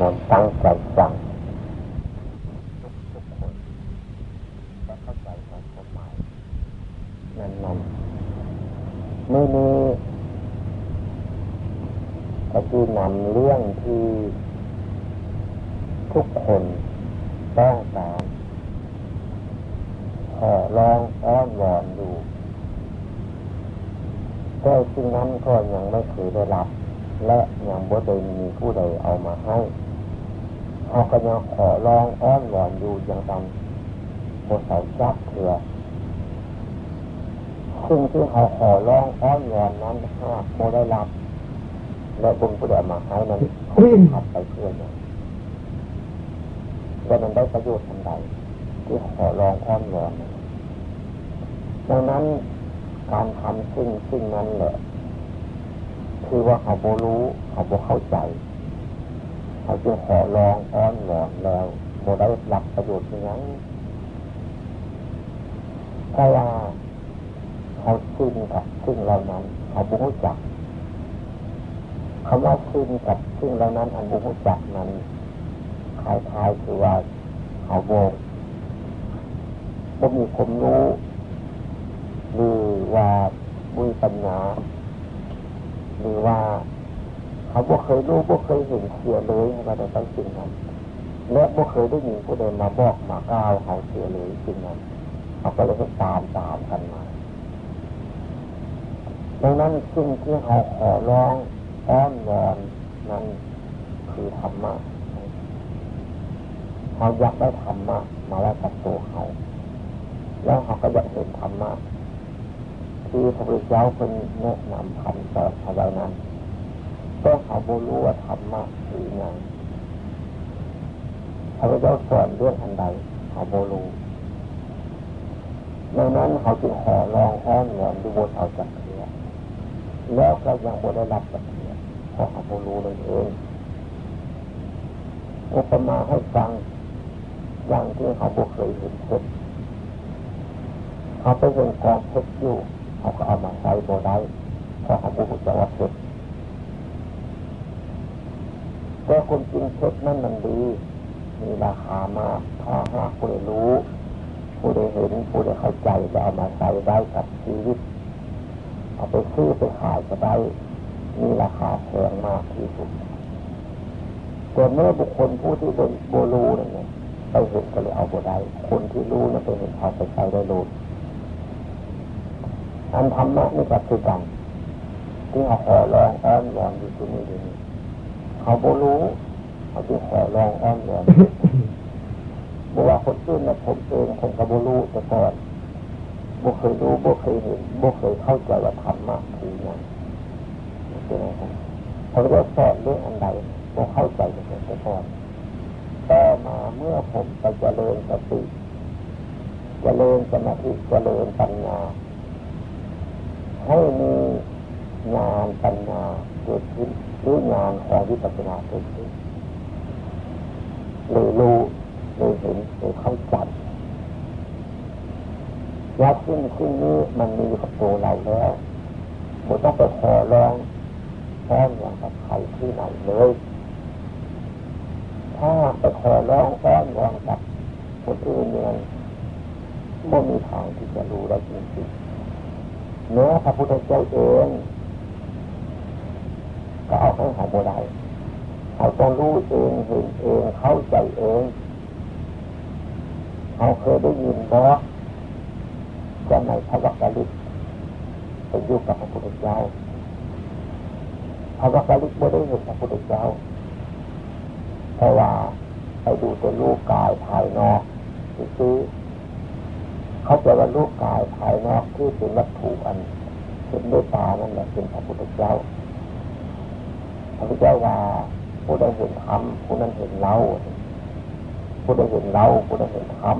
มนต์ตั้งใจฟังทุกคนจะเข้าใจความหมายนั้นๆไม่มีก็คือนำเรื่องที่ทุกคนต้องการขอร้องอ้อนวอนอยู่แต่สิ่งนั้นก็ยังไม่เคยได้รับ และยังบ่ได้มีผู้ใดเอามาให้ เขาก็ยังขอร้องอ้อนวอนอยู่อย่างนั้นบนเสาจับเถื่อซึ่งที่เขาขอร้องอ้อนวอนนั้นหากโมได้รับและบุญผู้ใดมาให้นั้นขับไปเพื่อนแล้วมันได้ประโยชน์ทันใดที่ขอร้องอ้อนวอนดังนั้นการทำซึ่งซึ่งนั้นแหละคือว่าเขาโบรู้เขาโบเข้าใจ เขาจึงขอลองอ้อนหวอนแล้วโบได้รับประโยชน์อย่างถ้าว่าเขาซึ่งกับซึ่งเหล่านั้น เขาบรู้จักคำว่าซึ่งกับซึ่งเหล่านั้น อันบรู้จักนั้นคล้ายๆคือว่าเขาโบบ่มีความรู้หรือว่าบุญปัญญาหรือว่า เขาบ่เคยรู้บ่เคยเห็นเสียเลยว่าได้ตั้งสิ่งนั้นและบ่เคยได้ยินผู้ใดมาบอกมากล่าวเขาเสียเลยสิ่งนั้นเขาก็เลยตามตามกันมาดังนั้นสิ่งที่เขาขอร้องอ้อนวอนนั้นคือธรรมะเขาอยากได้ธรรมะมาแล้วกับตัวเขาแล้วเขาก็อยากเห็นธรรมะที่พระพุทธเจ้าเป็นแนะนำคำสอนเอาไว้นั้น ก็เขาบรู้ว่าธรรมะคืออย่างพระพุทธเจ้าสอนเรื่องอันใดเขาบรู้ดังนั้นเขาจึงขอลองอ้อนวอนดูบนเอาจักเทียแล้วก็ยังบได้รับจักเทียเพราะเขาบรู้เลยเองอุปมาให้ฟังอย่างที่เขาบุเคยเห็นเพชรเขาไปเห็นกองเพชรอยู่เขาก็เอามาใช้โบได้เพราะเขาพูดจะว่าเพชร แต่คนจริงเพชรนั่นมันดี มีราคามากถ้าหากผู้ใดรู้ ผู้ใดเห็น ผู้ใดเข้าใจจะเอามาใช้ได้กับชีวิต เอาไปซื้อไปขายก็ได้มีราคาแพงมากที่สุดแต่เมื่อบุคคลผู้ที่เป็นโบลูนั่นเนี่ยไปเห็นก็เลยเอาโบได้คนที่รู้นั่นไปเห็นเอาไปใช้ได้รู้อันธรรมะนี่ก็คือกันที่เขาขอลองอ้อนวอนอยู่ที่นี่ดีนี้ เขาบรู้เขาที่ขอลองอ้อนวอนบอกว่าคนอื่นนะผมเองผมก็บรู้แต่ก่อนบุเคยรู้บุเคยเห็นบุเคยเข้าใจว่าธรรมะคืออย่างเป็นไงครับเขาเรียกสอนเรื่องอันใดบุเข้าใจแต่ก่อนต่อมาเมื่อผมไปเจริญสติเจริญสมาธิเจริญปัญญาให้มีงานปัญญาเกิดขึ้น หรืองานของวิปัสสนาเกิดขึ้นเลยรู้เลยเห็นเลยเข้าใจว่าสิ่งสิ่งนี้มันมีกับตัวเราแล้วไม่ต้องไปขอร้องแท้อย่างกับใครที่ไหนเลย ถ้าไปขอร้องแท้อย่างกับคนอื่นเนี่ยไม่มีทางที่จะรู้ได้จริงๆเนื้อพระพุทธเจ้าเอง ก็เอาให้หายโบได้เขาต้องรู้เองเห็นเองเข้าใจเองเขาเคยได้ยินบอกจะในพระวักกะลิกไปอยู่กับพระพุทธเจ้าพระวักกะลิกไม่ได้เห็นพระพุทธเจ้าเพราะว่าไปดูแต่รูปกายภายนอกซื้อเขาจะว่ารูปกายภายนอกที่เป็นวัตถุอันเป็นด้วยตานั่นแหละเป็นพระพุทธเจ้า พระพุทธเจ้าว่าผู้ใดเห็นธรรมผู้นั้นเห็นเราผู้ใดเห็นเราผู้นั้นเห็นธรรม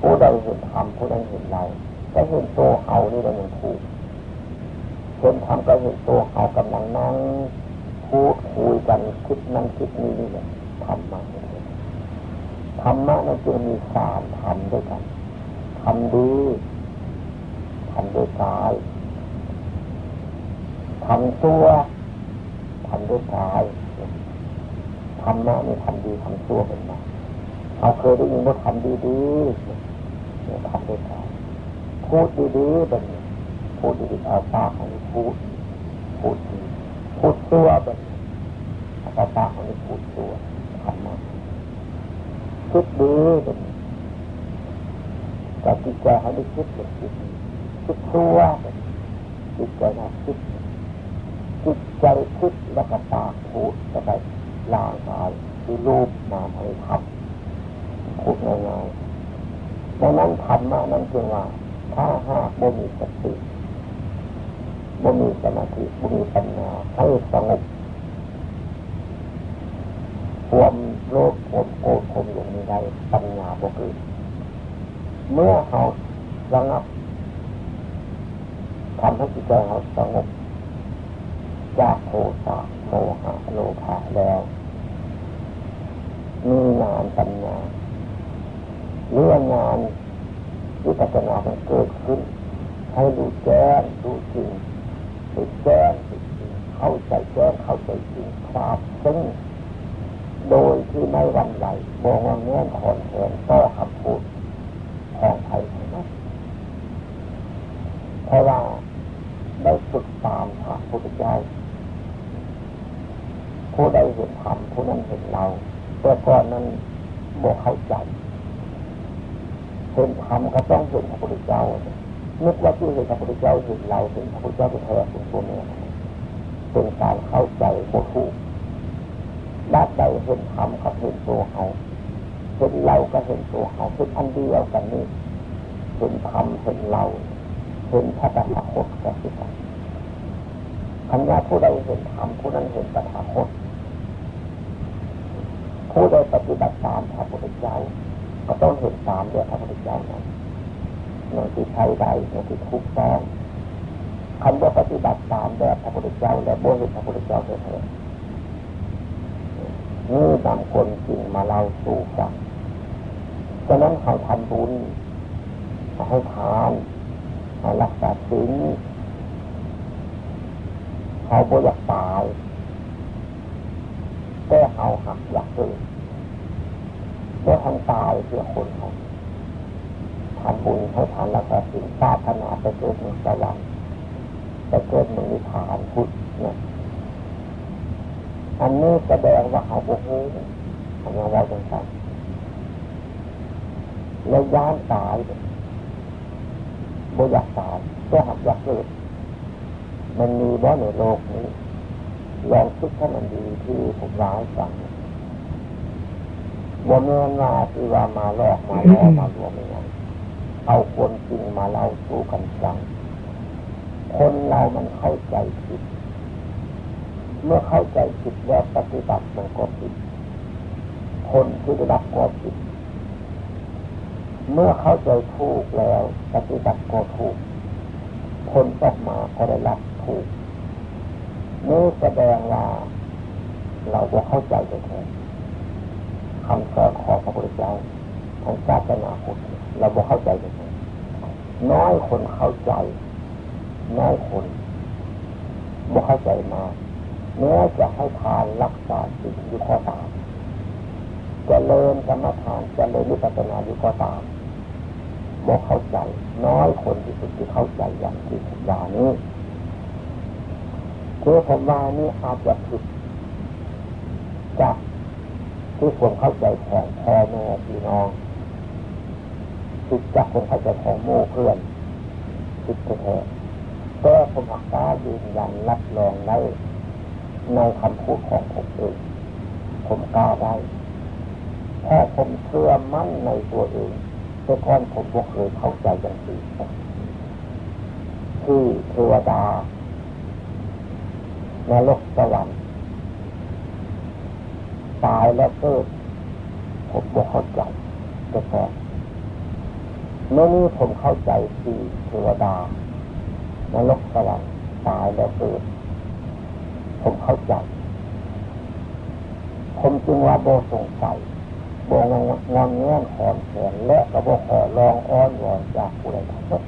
ผู้ใดเห็นธรรมผู้นั้นเห็นเราก็เห็นตัวเขานี่เราอย่างถูกเห็นธรรมก็เห็นตัวเขากำลังนั่งพูดคุยกันคิดนั่งคิดนี้นี่แหละธรรมะธรรมะนั่นจึงมีสามธรรมด้วยกันทำดีทำด้วยกาย ทำตัวทำด้วยกายรรมะนี่ทำดีทำชั่วเป็นมาเราเคยได้ยินว่าทำดีๆเนี่ยทำด้วยกันพูดดีๆเป็นพูดดีๆเอาปากของพูดพูดดีพูดชั่วเป็นเอาปากของพูดชั่วทำมาคิดดีเป็นแต่จิตใจเขาได้คิดเป็นคิดคิดชั่วเป็นจิตใจนะคิด จิตใจคิดแล้วก็ปากพูดแล้วก็ร่างกายที่รูปนามให้ทำพูดง่ายๆดังนั้นธรรมะนั้นจึงว่า ถ้าหากบ่มีสติบ่มีสมาธิบ่มีปัญญาให้สงบความโลภความโกรธความหลงนี้ได้ปัญญาบ่เกิดเมื่อเขาระงับทำให้จิตใจเขาสงบ จากโทสะโมหะโลภะแล้วมีงานปัญญาเรื่องงานวิปัสสนามันเกิดขึ้น ให้ดูแจ้งดูจริงดูแจ้งดูจริงเข้าใจแจ้งเข้าใจจริงความซึ่งโดยที่ไม่วันไหลบอกว่าเงื่อนขอนแขนต่อคำพูดของใครทั้งนั้นเพราะว่าได้ฝึกตามพระพุทธเจ้า ผู้ใดเห็นธรรมผู้นั้นเห็นเราแต่ก่อนนั้นบอกเข้าใจเห็นธรรมก็ต้องเห็นพระพุทธเจ้านึกว่าที่เห็นพระพุทธเจ้าเห็นเราเห็นพระพุทธเจ้าเป็นแท้เป็นตัวเนี่ยเป็นการเข้าใจโคถูกด้านใดเห็นธรรมกับเห็นตัวเขาเห็นเราก็เห็นตัวเขาเห็นอันเดียวกันนี่เห็นธรรมเห็นเราเห็นพระตถาคตก็คือกันคำว่าผู้ใดเห็นธรรมผู้นั้นเห็นตถาคต ผู้ใดปฏิบัติตามพระพุทธเจ้าก็ต้องเห็นตามด้วยพระพุทธเจ้านั้นในที่ใช้ใดในที่ทุกต้องคำว่าปฏิบัติตามแบบพระพุทธเจ้าและบ่เห็นพระพุทธเจ้าเถิดนี่นำคนจริงมาเล่าสู่กันฉะนั้นเขาทำบุญให้ทานให้รักษาศีลเขาบ่อยากตาย แต่เขาหักอยากเกิดเมื่อทำตายเพื่อคนเขาทำบุญให้ทานรักษาศีลปาถนาไปเกิดในสวรรค์ไปเกิดในนิพพานพุทธเนี่ยอันนี้แสดงว่าเขาโอ้โหทำยังไงจังสันแล้วย้านตายบ่อยากตายก็หักอยากเกิดมันมีบ่ในโลกนี้ ลองคิดให้มันดีที่ผมร้ายฟังบ่เมื่อนาที่ว่ามาลอกมาล่อมารวมอย่างเอาคนจริงมาเล่าสู้กันฟังคนเรามันเข้าใจผิด เมื่อเข้าใจผิดแล้วปฏิบัติมันก็ผิด คนที่ได้รับก็ผิด เมื่อเข้าใจถูกแล้ว ปฏิบัติก็ถูก คนตกมาก็ได้รับถูก นี่แสดงว่าเราจะเข้าใจแท้คำสอนของพระพุทธเจ้าทางศาสนาพุทธเราบอกเข้าใจแท้น้อยคนเข้าใจ น้อยคนบอกเข้าใจมาเนื้อจะให้ทานรักษาสิ่งอยู่ข้อตามจะเลินกรรมฐานจะเลินวิปัสสนาอยู่ข้อตามบอกเข้าใจ น้อยคนที่สุดที่เข้าใจอย่างที่ผมว่านี้ คือผมว่านี่อาจจะผิดจากที่ผมเข้าใจของพ่อแม่พี่น้องผิดจากคนเข้าใจของโม่เพื่อนผิดแท้แต่ผมหักกล้ายืนยันรับรองในในคำพูดของผมเองผมกล้าได้เพราะผมเชื่อมั่นในตัวเองแต่ก่อนผมบ่เคยเข้าใจอย่างนี้ที่เทวดา นรกสวรรค์ตายแล้วเกิดผมบอกเข้าใจแต่แค่เมื่อนี้ผมเข้าใจที่เทวดานรกสวรรค์ตายแล้วเกิดผมเข้าใจ ผมจึงว่าโบสงสัยโบงงอนเงื่อนขอนแขนและกระโบขอลองอ้อนวอนจากผู้ใดทั้งสิ้น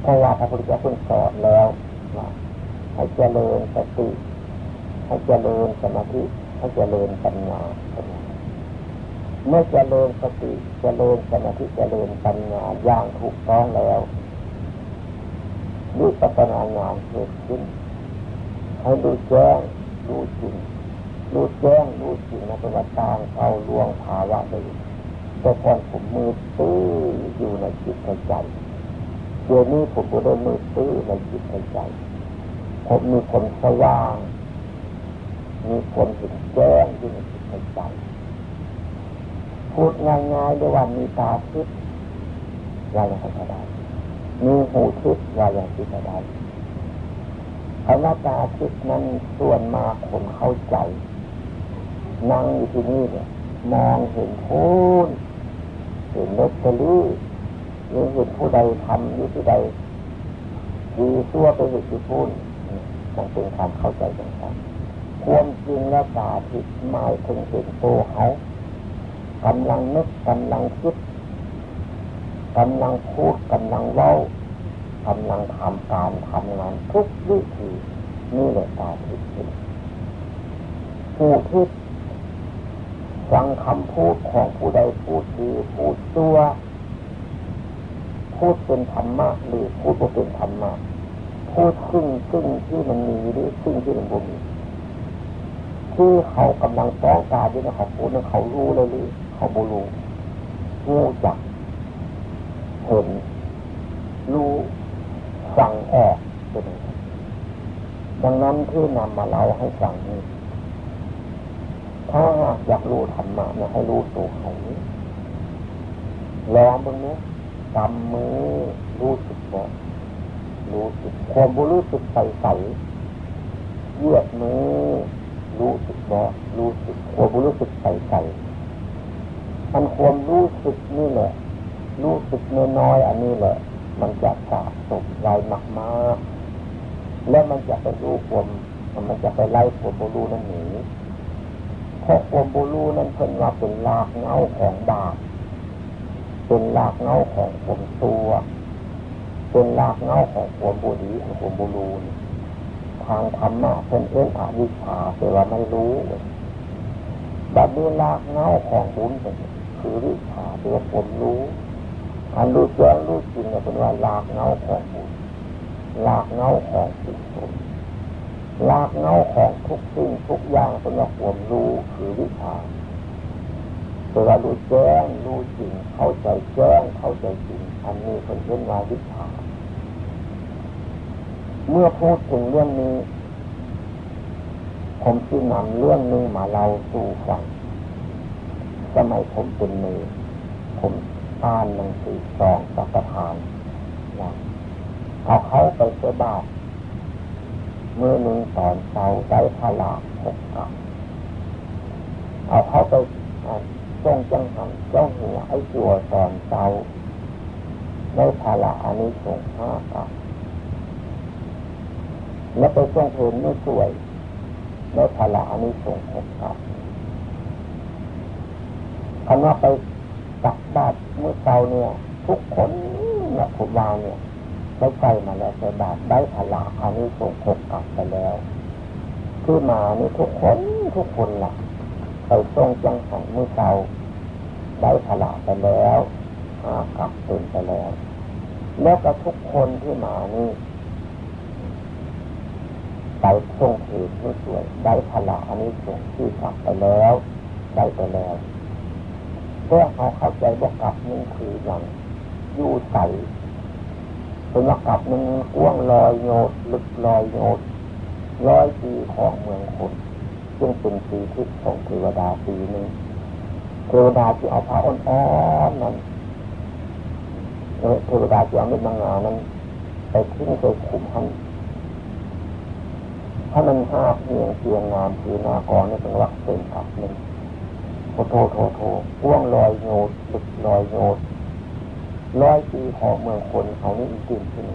เพราะว่าพระพุทธเจ้าเพิ่งสอนแล้วว่า ให้เจริญสติให้เจริญสมาธิให้เจริญปัญญาเมื่อเจริญสติเจริญสมาธิเจริญปัญญาอย่างถูกต้องแล้วรู้ปัญญางานเกิดขึ้นให้รู้แจ้งรู้จริงรู้แจ้งรู้จริงนะเป็นว่าตางเอาลวงภาวะไปแต่ก่อนผมมือตื้ออยู่ในจิตในใจเดี๋ยวนี้ผมก็ได้มือตื้อในจิตในใจ ผมมีคนสว่าง มีคนเห็นแจ้งอยู่ในจิตในใจพูดง่ายๆด้วยว่ามีตาทิพย์ว่าอย่างไรก็ได้มีหูทิพย์ว่าอย่างไรก็ได้คำว่าตาทิพย์นั้นส่วนมากคนเข้าใจนั่งอยู่ที่นี่เนี่ยมองเห็นพูนเห็นเล็กตะลี่หรือเห็นผู้ใดทำอยู่ที่ใดดีตัวไปเห็นที่พูน มันเป็นความเข้าใจต่างๆความจริงแล้วตาทิพย์หมายถึงเห็นตัวเขากำลังนึกกำลังคิดกำลังพูดกำลังเล่ากำลังทำการทำงานทุกวิธีนี่แหละตาทิพย์ผู้ทิพย์ฟังคำพูดของผู้ใดพูดดีพูดตัวพูดเป็นธรรมะหรือพูดว่าเป็นธรรมะ พูดซึ่งซึ่งที่มันมีหรือซึ่งที่มันบ่มีที่เขากำลังต้องการที่เขาพูดนั้นเขารู้เลยหรือเขาบูรู้รู้จักเห็นรู้ฟังออกเป็นดังนั้นที่นำมาเล่าให้ฟังนี้ถ้าอยากรู้ธรรมะเนี่ยให้รู้ตัวเขาลองบนนี้กำมือรู้สึกบ่ รู้สึกความรู้สึกใสใสเยืดมือรู้สึกบ่รู้สึกความรู้สึกใสใสมันความรู้สึกนี่แหละรู้สึกน้อยๆอันนี้แหละมันจะสะสมไว้มากๆ แล้วมันจะไปรู้ความมันจะไปไล่ความรู้นั่นหนีเพราะความบูรูนั้นเป็นว่าเป็นลากเงาของบาปเป็นลากเงาของผมตัว เป็นลากเงาของความบุรีของความบูรูทางธรรมะเป็นเอื้ออาวิชาแต่ว่าไม่รู้แบบนี้ลากเงาของบุญคือวิชาตัวผมรู้อันรู้แจ้งรู้จริงเป็นว่าลากเงาของบุญลากเงาของบุญลากเงาของทุกสิ่งทุกอย่างเป็นว่าความรู้คือวิชาตัวรู้แจ้งรู้จริงเข้าใจแจ้งเข้าใจจริงอันนี้เป็นเรื่องว่าวิชา เมื่อพูดถึงเรื่องนี้ ผมที่นำเรื่องนึงมาเล่าสู่ฟังสมัยผมเป็นเนยผมอ่านหนังสือสองสัปทานเอาเขาไปเสบาทเมื่อหนึ่งตอนเช้าได้พลาหกกับเอาเขาไปจ้องจังหันจ้องหัวไอ้จัวตอนเช้าได้พลาอันนี้ส่งห้ากับ แล้วไปจ้องเพลินไม่สวยได้พลาอันนี้ส่งหกกับคำว่าไปตักบาตรเมื่อเช้าเนี่ย ทุกคนนะผมวาเนี่ยได้ใกล้มาแล้วใส่บาตได้พลาอันนี้ส่งหกกลับไปแล้วที่มานี่ทุกคนทุกคนละ่ะไปทรงจังหันมือเก่าได้พลาไปแล้วอากลับตื่นไปแล้ว แล้วก็ทุกคนที่มานี่ ไปทรงเหตุมือสวย ได้พลาอันนี้ส่งที่กลับไปแล้วได้ไปแล้วเพื่อเขาเข้าใจว่ากลับนี่คืออย่างยู่ใส่เป็นว่ากลับมันกว้างลอยโยดลึกลอยโยดร้อยปีของเมืองคนซึ่งเป็นปีที่ของเทวดาปีหนึ่งเทวดาที่เอาผ้าอ่อนๆนั้นเทวดาที่เอาเม็ดมังงานั้นไปทิ้งไปขุมหัน ถ้ามันห้าเพียงเพียงงามคือหน้ากรนี่เป็นวักเป็นขับหนึ่งโทโทโทโทกว้างลอยโยดลึกลอยโยดร้อยปีของเมืองคนเขานี่จริงจริง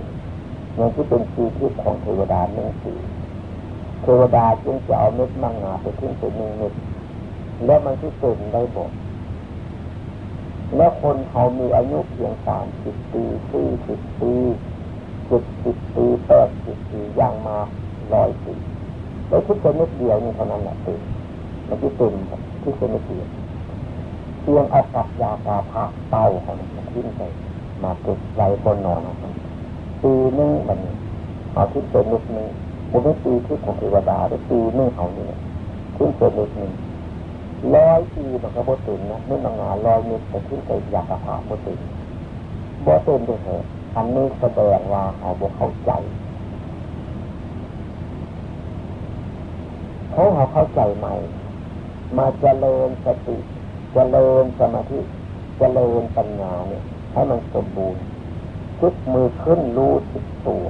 เมืองที่เป็นปีที่ของเทวดาหนึ่งปีเทวดาจึงจะเอาเม็ดมังงาไปขึ้นเป็นหนึ่งเม็ดแล้วมันที่เป็นได้บอกและคนเขามีอายุเพียงสามสิบปีสี่สิบปีเจ็ดสิบปีแปดสิบปีย่างมาร้อยปี แล้วคิดแค่เม็ดเดียวนี่เท่านั้นแหละตื่นมันที่เต็มที่เป็นไม่เปลี่ยนเพียงเอากับยาปาพาเต้าของมันขึ้นไปมาติดไว้บนนอนของปีนึงมันเอาที่เป็นนิดนึงผมไม่ปีที่ของเทวดาได้ปีนึงเอาเนี่ยขึ้นเป็นนิดนึงร้อยปีมันก็บ่ตื่นนะนี่มันงานร้อยนิดแต่ขึ้นไปยากกระพาบ่ตื่นบ่ตื่นด้วยเหตุอันนี้แสดงว่าเขาบ่เข้าใจ เขาเขาเข้าใจใหม่ มาเจริญสติ เจริญสมาธิ เจริญปัญญาเนี่ยให้มันสมบูรณ์ชุดมือขึ้นรู้สึกตัว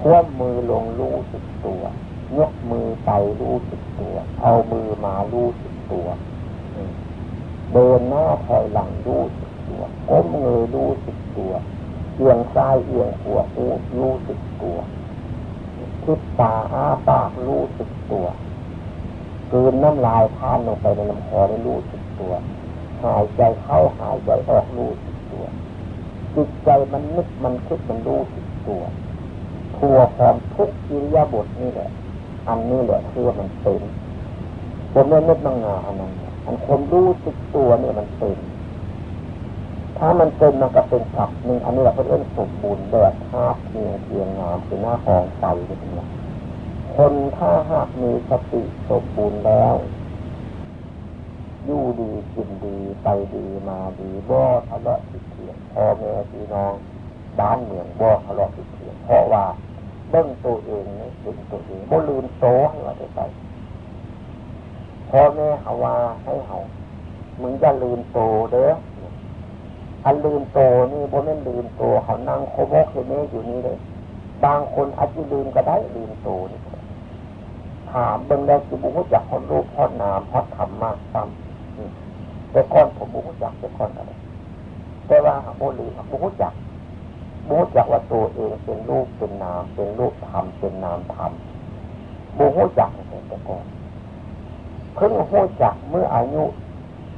คว่ำมือลงรู้สึกตัวยกมือไปรู้สึกตัว เอามือมารู้สึกตัวเดินหน้าถอยหลังรู้สึกตัวก้มเงยรู้สึกตัวเอียงซ้ายเอียงขวารู้รู้สึกตัว คิดตาอ้าปากรู้สึกตัวกืนน้ำลายทานลงไปในลำคอได้รู้สึกตัว หายใจเข้าหายใจออกรู้สึกตัวจิตใจมันนึกมันคิดมันรู้สึกตัวทัวความทุกอิริยาบถนี่แหละ อันนี้แหละคือว่ามันเป็นผมไม่นึกมังงาอันนั้นอันคนรู้สึกตัวเนี่ยมันเป็น ถ้ามันเป็นมันก็เป็นกับหนึ่งอันนี้เราเรื่องสมบูรณ์แบบภาพเพียงเพียงงามคือหน้าหองใสเนี่ยคนถ้าหากมีสติสมบูรณ์แล้วยู่ดีกินดีไปดีมาดีบ่ทะเลาะติดเถียงพ่อแม่พี่น้องบ้านเมืองบ่ทะเลาะติดเถียงเพราะว่าเบิ้งตัวเองนี่เป็นตัวเองบ่ลืมโตให้ว่าได้ไปพ่อแม่เขาว่าให้เขามึงจะลืมโตเด้อ อันลืมโตนี่บ่แม่นลืมโตเขานั่งโคโมกเคเมอยู่นี่เลย บางคนอาจจะลืมก็ได้ลืมโตนี่ถามเบิ้งแล้วคือบุญจักคนรูปพอดนามพอดธรรมมากซ้ำแต่ก้อนผมบุญจักแต่ก้อนอะไรแต่ว่าหากบุลืมบุญจักบุญจักว่าตัวเองเป็นรูปเป็นนามเป็นรูปธรรมเป็นนามธรรมบุญจักแต่ก่อนเพิ่งหูจักเมื่ออายุ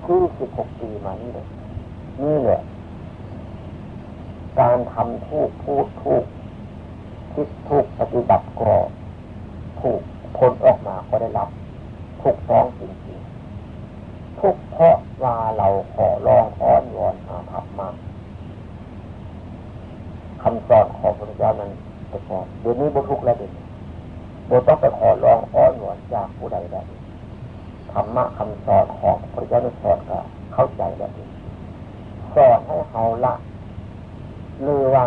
ที่สิบหกปีมานี่เลยนี่แหละ การทำทุกพูดทุกคิดทุกปฏิบัติก็ถูกผลออกมาก็ได้รับทุกต้องจริงๆทุกเพราะว่าเราขอร้องอ้อนวอนหาธรรมะคำสอนของพระเจ้านั้นแต่ก่อนเดี๋ยวนี้บุทุกแล้วเดี๋ยวนี้บุต้องไปขอร้องอ้อนวอนจากผู้ใดแล้วธรรมะคำสอนของพระเจ้านั้นสอนก็เข้าใจแล้วสอนให้เขาละ หรือว่า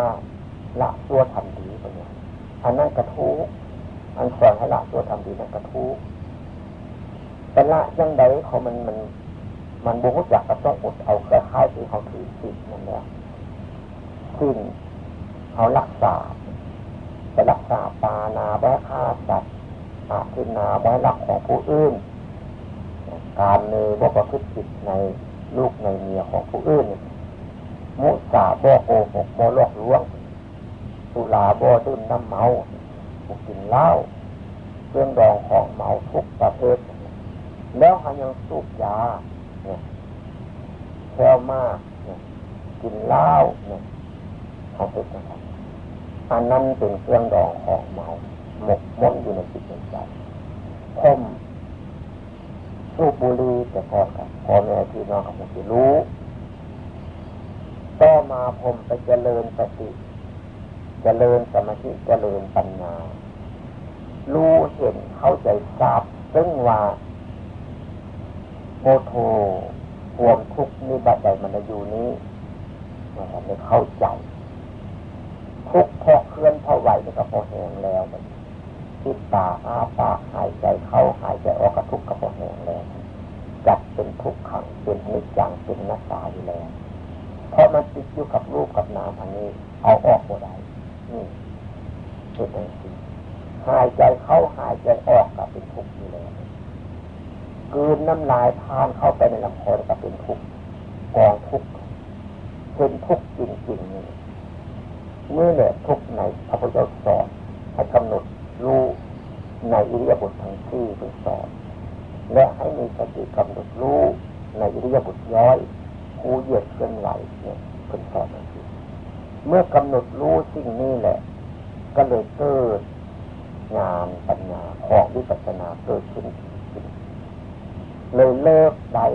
ละตัวทำดีไปเนี่ยอันนั้นกระทุกอันสอนให้ละตัวทำดีนั่นกระทุกแต่ละยังไงเขามันมัน มันบุกจักก็ต้องอดเอาคล้ายที่เขาถือสินั่นแหละซึ่งเขารักษาไปรักษาปานาแบฆ่าสัตว์อาทินาแบรักของผู้อื่น การเนยบ่ประพฤติในลูกในเมียของผู้อื่น มุสาบ่โกหกบ่ลอกลวงสุราบ่ดื่มน้ำเมาบุกินเหล้าเครื่องดองของเมาทุกประเภท แล้วหายังสูบยาเนี่ยแค่มากเนี่ยกินเหล้าเนี่ยเขาเป็นะครับอันนั้นเป็นเครื่องดองของเมาหมกมุ่นอยู่ในจิตใจคมสูบบุหรี่แต่พอกับพอแม่พี่น้องกับผมจะรู้ ต่อมาผมไปเจริญสติเจริญสมาธิเจริญปัญญารู้เห็นเข้าใจทราบซึ่งว่าโมโทรวมทุกนิบัติใดมันอยู่นี้นะครับเข้าใจ ทุกพอเคลื่อนพอไหวก็พอแหงแล้วคิดตาอาปากหายใจเข้าหายใจออกกระทุกกระพอแหงแล้วจัดเป็นทุกขังเป็นนิจจังเป็นนักษาอยู่แล้ว เพราะมันติดอยู่กับรูปกับนามอันนี้ เอาออกหมดได้นี่เป็นอย่างนี้หายใจเข้าหายใจออกกับเป็นทุกข์อยู่แล้วกืนน้ำลายทานเข้าไปในลำคอกับเป็นทุกข์กองทุกข์เป็นทุกข์จริงๆนี่นี่แหละทุกข์ในพระพุทธเจ้าสอนให้กำหนดรู้ในอิริยาบถทั้งที่เป็นสอนและให้มีสติกำหนดรู้ในอิริยาบถย่อย ผู้เหยียดเคลื่อนไหวเนี่ยเป็นสอนนั่นคือเมื่อกำหนดรู้สิ่งนี้แหละ ก็เลยเกิดงานปัญญาของวิปัสสนาเกิดขึ้นเลยเลิกได้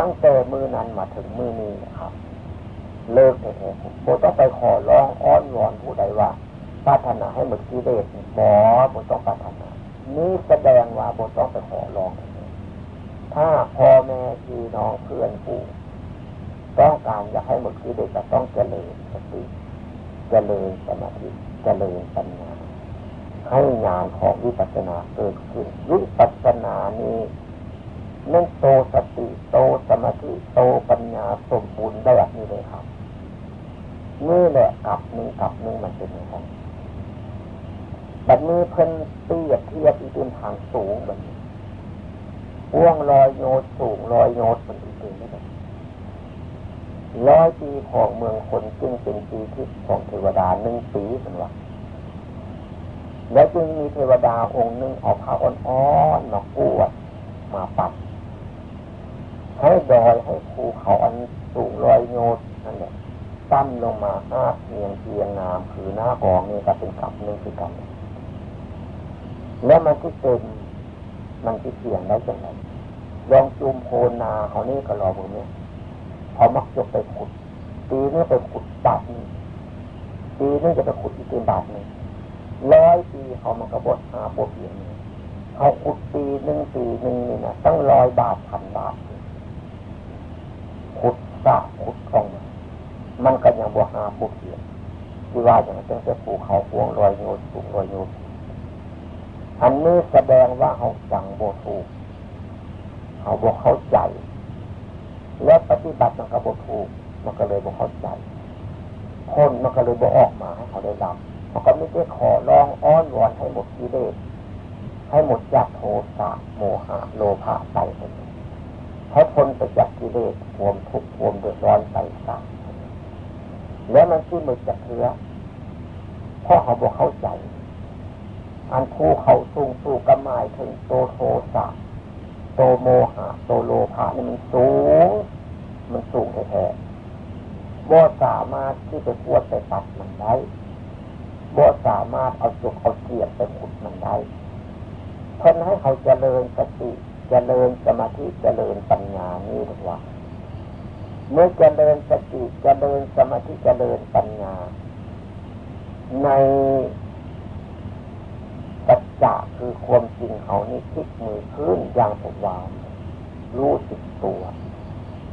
ตั้งแต่มือนั้นมาถึงมือนี้นะครับ เลิกแท้ๆผมต้องไปขอร้องอ้อนวอนผู้ใดว่าปรารถนาให้หมดกิเลสบอผมต้องปรารถนา นี่แสดงว่าผมต้องไปขอร้อง ถ้าพ่อแม่พี่น้องเพื่อนผู้ ต้องการอยากให้หมดกิเลสจะต้องเจริญสติเจริญสมาธิเจริญปัญญาให้งานของวิปัสสนาเกิดขึ้นวิปัสสนานี้นั่นโตสติโตสมาธิโตปัญญาสมบูรณ์แบบนี้เลยครับนี่แหละกับหนึ่งกับหนึ่งมันเป็นอย่างไรแบบนี้เพิ่นเตียบเทียบอีกเป็นทางสูงแบบนี้ว่วงลอยโยดสูงลอยโยดมันอีกเป็นได้ ร้อยปีของเมืองคนจึงเป็นปีที่ของเทวดาหนึ่งปีเป็นว่าแล้วจึงมีเทวดาองค์หนึ่งเอาผ้าอ่อนๆมากู้มาปัดให้ดอยให้ภูเขาอันสูงลอยโยดนั่นแหละตั้มลงมาห้าเพียงเพียงงามคือหน้ากองนี่ก็เป็นกับหนึ่งคือกัน แล้วมันที่เต็มมันที่เพียงได้จังไรลองจุมโพนาเขานี่ก็รอพวกนี้ เขามักจะไปขุดปีนี้ไปขุดบาทนึงปีนี้จะไปขุดอีกเป็นบาทนึงร้อยปีเขามันกระบดหาบวกเพียงเขาขุดปีหนึ่งปีหนึ่งนี่นะตั้งร้อยบาทพันบาทขุดสะขุดคลองมันก็ยังบวหาบวกเพียงที่ว่าอย่างนั้นจะปลูกเขาพวงรอยโยนปลูกรอยโยนอันนี้แสดงว่าเขาจังโบถูกเขาบอกเขาใจ แล้วปฏิบัติมันก็บถูก มันก็เลยบอกเข้าใจคนมันก็เลยบอกออกมาให้เขาได้รับมันก็ไม่ได้ขอร้องอ้อนวอนให้หมดกิเลสให้หมดจากโทสะโมหะโลภะไปให้คนไปจากกิเลสรวมทุกข์รวมเดือดร้อนไปสาแล้วมันที่มือจะเถือเพราะเขาบอกเข้าใจ อันผู้เขาสูงสู่กระหมายถึงโตโทสะ โตโมหะโตโลภะนี่มันสูง มันสูงแท้ๆบ่สามารถที่จะพวดไปตัดมันได้บ่สามารถเอาจุกเอาเกียบไปขุดมันได้เพิ่นให้เขาเจริญสติเจริญสมาธิเจริญปัญญานี่หรือว่าเมื่อเจริญสติเจริญสมาธิเจริญปัญญา ใน ปัจจะคือความจริงเขานี่คิดมือขึ้นอย่างผมวารู้สิบตัว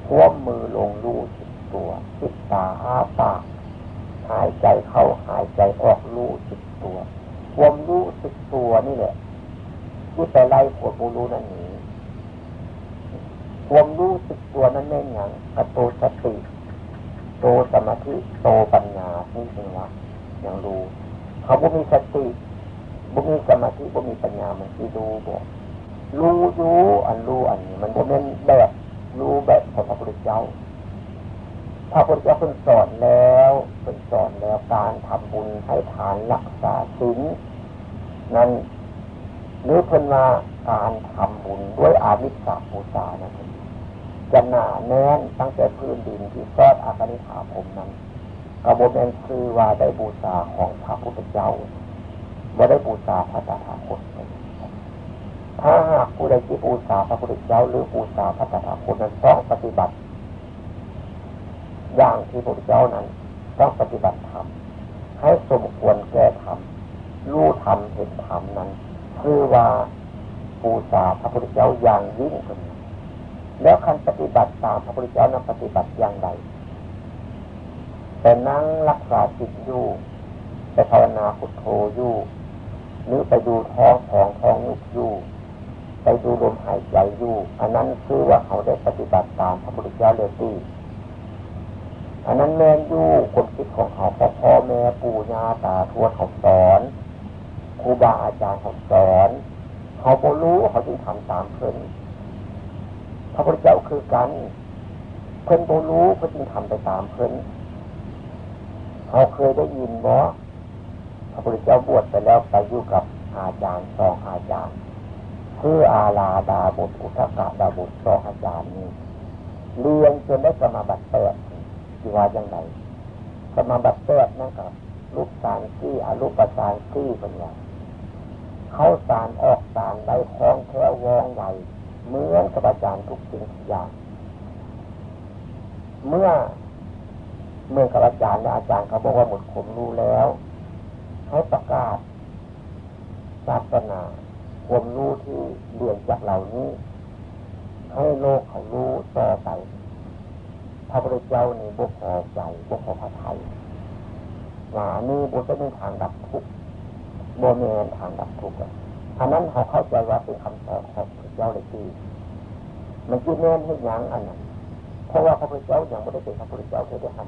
คว่ำมือลงรู้สิบตัวปิดตาอ้าปากหายใจเข้าหายใจออกรู้สิบตัวความรู้สิบตัวนี่แหละที่ไปไล่ขวดรู้นั่นนี้ความรู้สิบตัวนั้นแม่นอย่างกระโตสติโตสมาธิโตปัญญานี่เป็นว่าอย่างรู้เขาบ่มีสติ บุมีสมาธิบุมีปัญญามันที่ดูบอกรู้รู้อันรู้อันนี้ มันจะเป็นแบบรู้แบบของพระพุทธเจ้าพระพุทธเจ้าเพิ่งสอนแล้วเพิ่งสอนแล้วการทำบุญให้ทานรักษาศีลนั้นหรือเพิ่นว่าการทำบุญด้วยอาวิสาบูชานะจะหนาแน่นตั้งแต่พื้นดินที่ซอดอากานิขาผมนั้นกระบวนการคือว่าได้บูชาของพระพุทธเจ้า บ่ได้บูชาพระตถาคตถ้าหากผู้ใดที่บูชาพระพุทธเจ้าหรือบูชาพระตถาคตนั้นต้องปฏิบัติ อย่างที่พระพุทธเจ้านั้นต้องปฏิบัติธรรมให้สมควรแก้ธรรมรู้ธรรมเห็นธรรมนั้น คือว่าบูชาพระพุทธเจ้าอย่างยิ่งขึ้นแล้วคันปฏิบัติตามพระพุทธเจ้านั้นปฏิบัติอย่างไรแต่นั่งรักษาจิตอยู่ไปภาวนาพุทโธอยู่ หรือไปดูท้องของท้องยุกยู่ไปดูลมหายใจอยู่ อันนั้นคือว่าเขาได้ปฏิบัติตามพระพุทธเจ้าเลยที่อันนั้นแม่ยู่คนคิดของเขาพ่อพ่อแม่ปู่ย่าตาทวดเขาสอนครูบาอาจารย์เขาสอน เขาโบรู้เขาจึงทำตามเพิ่นพระพุทธเจ้าคือกัน เพิ่นโบรู้เขาจึงทำไปตามเพิ่นเขาเคยได้ยินบ่ พระพุทธเจ้าบวชไปแล้วไปอยู่กับอาจารย์สองอาจารย์ คืออาลาดาบุตรอุทกะดาบุตรสองอาจารย์นี้เรียนจนได้สมาบัติเปิดที่ว่าอย่างไรสมาบัติเปิดนั่นกับลูกสารที่อาลูกปสานที่เป็นอย่างเขาสารออกสารได้คล้องแค่วองใหญ่เหมือนกับอาจารย์ทุกสิ่งทุกอย่าง เมื่อเมื่อกับอาจารย์และอาจารย์เขาบอกว่าหมดผมรู้แล้ว ให้ประกาศศาสนาความรู้ที่เรียนจากเหล่านี้ ให้โลกเขารู้ต่อไปพระพุทธเจ้านี่บุกพอใจบุกพอพระไทยหนานี่บุจะมีทางดับทุกข์โบเมนทางดับทุกข์อันนั้นเขาเข้าใจว่าเป็นคำสอนของพระเจ้าเลยที่มันจีเน้นให้ยังอันนั้นเพราะว่าพระพุทธเจ้าอยังไม่ได้เป็นพระพุทธเจ้าเท่ได้ท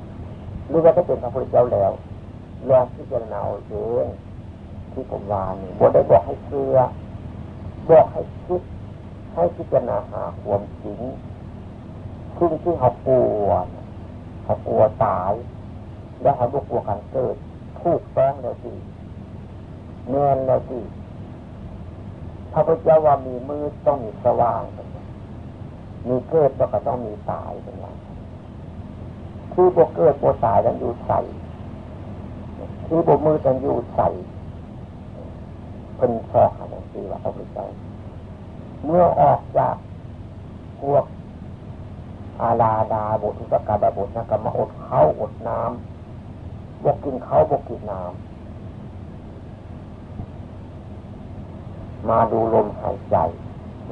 ำหรือว่าจะเป็นพระพุทธเจ้าแล้ว ลองพิจารณาเองที่ผมวานี่บได้บอกให้เชื่อบอกให้คิดให้พิจารณาหาความจริงซึ่งที่เขากลัวเขากลัวตาย แล้วเขากลัวการเกิดถูกต้องแล้วสิเนียนแล้วสิพระพุทธเจ้าว่ามีมืดต้องมีสว่างมีเกิดก็ต้องมีตายเป็นอย่างที่บวเกิดบวตายกันอยู่ใส่ ที่บมือกันอยู่ใส่เป็นชอหันสีว่าพระพุทธเจ้าเมื่อออกจากพวกอาลาดาบทุสกาบบุตรนะก็มอดเขาอดน้ำบกกินเขาวบกกินน้ำมาดูลมหายใจ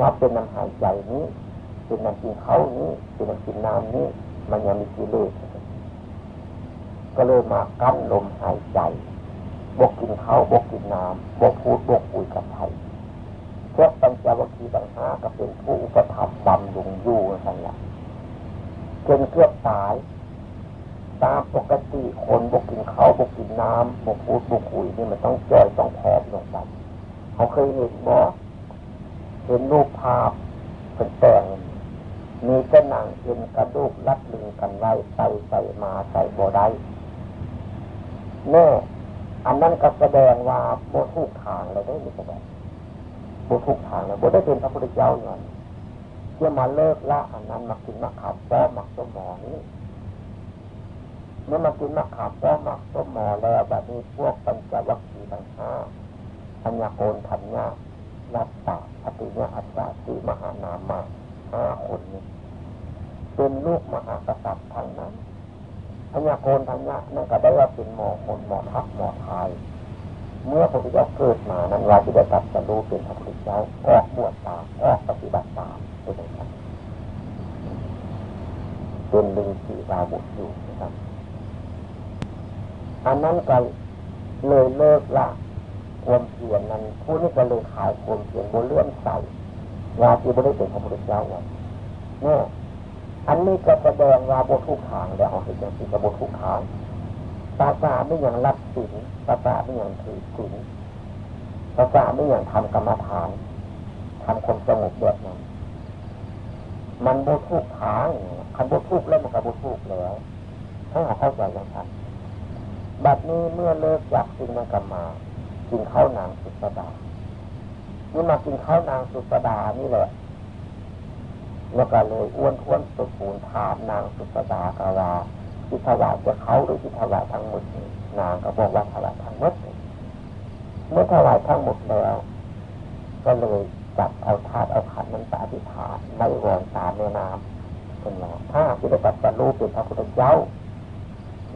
ว่าเป็นน้ำหายใจนี้ เป็นน้ำกินเขานี้ เป็นน้ำกินน้ำนี้ มันยังมีกิเลส ก็เลยมากั้นลมหายใจบกกินข้าวบกกินน้ำบกพูดบกคุยกับใครเพวกปัญจวัคคีย์ต่างห้าก็เป็นผู้อุปถัมภ์บำรุงอยู่นั่นแหละจนเกือบตาย ตามปกติคนบกกินข้าวบกกินน้ำบกพูดบกคุยนี่มันต้องจ่อยต้องผอมลงไปเขาเคยเห็นบ่เห็นรูปภาพเป็นแต่งมีกระหนังเห็นกระดูกรัดลึงกันไว้ใส่ใส่มาใส่บ่ได้ แน่อันนั้นก็แสดงว่าโบทุกทางเลยได้ไม่แสดงโบทุกทางเลยโบได้เป็นพระพุทธเจ้าอย่างเพื่อมาเลิกละอันนั้นมากินมะขามป้อมักต้มหมอนี้เมื่อมากินมะขามป้อมักต้มหมอแล้วแบบนี้พวกปัญจวัคคีย์ทั้งห้าอัญญาโกนธัญญาลัตตาปฏิญญาอัตตาสีมหานามาห้าคนนี้เป็นลูกมหากษัตริย์ทั้งนั้น พญาโกนทัญญะนั่นก็ได้ว่าเป็นหมอคนหมอทักหมอทาย เมื่อพระพุทธเจ้าเกิดมานั้นเราจะได้ตัดสรู้เป็นพระพุทธเจ้าออกบวชตามออกปฏิบัติตามเป็นอย่างนั้นเป็นลึงสีราบุตรอยู่นะครับอันนั้นก็เลยเลิกละความเพียรนั้นผู้นี้ก็เลยขายความเพียรบนเลื่อนใส่วาที่ไม่ได้เป็นพระพุทธเจ้าว่าเนี่ย อันนี้ก็แสดงว่าบทุกทางแล้วเอาเห็นอย่างที่บทุกทางตาตาไม่อย่างรับสินตาตาไม่อย่างถือสินตาตาไม่อย่างทำกรรมฐานทำความสงบแบบนั้นมันบทุกทางคันบทุกแล้วมันก็บทุกแล้วให้เราเข้าใจอย่างนั้นแบบนี้เมื่อเลิกจากสิ่งนั้นกรรมากินข้าวนางสุสดานี่มากินข้าวนางสุสดานี่แหละ แล้วก็เลยอ้วนท้วนสุปูนถามนางสุสดากาวาที่ถวายจะเขาหรือที่ถวายทั้งหมดนางก็บอกว่าถวายทั้งหมดเมื่อถวายทั้งหมดแล้ว ก็เลยจับเอาธาตุเอาขันนั้นไปอธิษฐานในวอนสามแม่น้ำเป็นว่าถ้าที่ได้ตัดสรู้เป็นพระพุทธเจ้า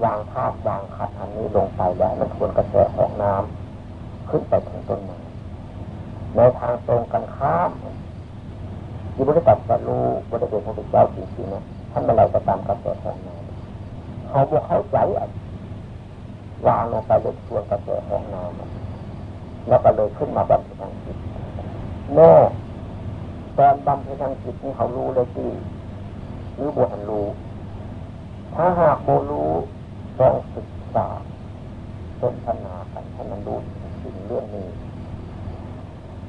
วางธาตุวางขันอันนี้ลงไปแล้วมันควรกระแสของน้ำขึ้นไปถึงต้นไม้ในทางตรงกันข้าม ที่บริษัทสัรู้บริษัทเป็นพระพุทธเจ้าจริงๆนะท่านมาเราก็ตามกระแสของน้ำเขาบอกเข้าใจวางลงไปเลยชวนกระแสของน้ำแล้วก็เลยขึ้นมาบำเพ็ญทางจิตแม่ตอนบำเพ็ญทางจิตนี่เขารู้เลยที่หรือบวชรู้ ถ้าหากโบรู้ต้องศึกษาสนทนากันให้มันรู้ถึงเรื่องนี้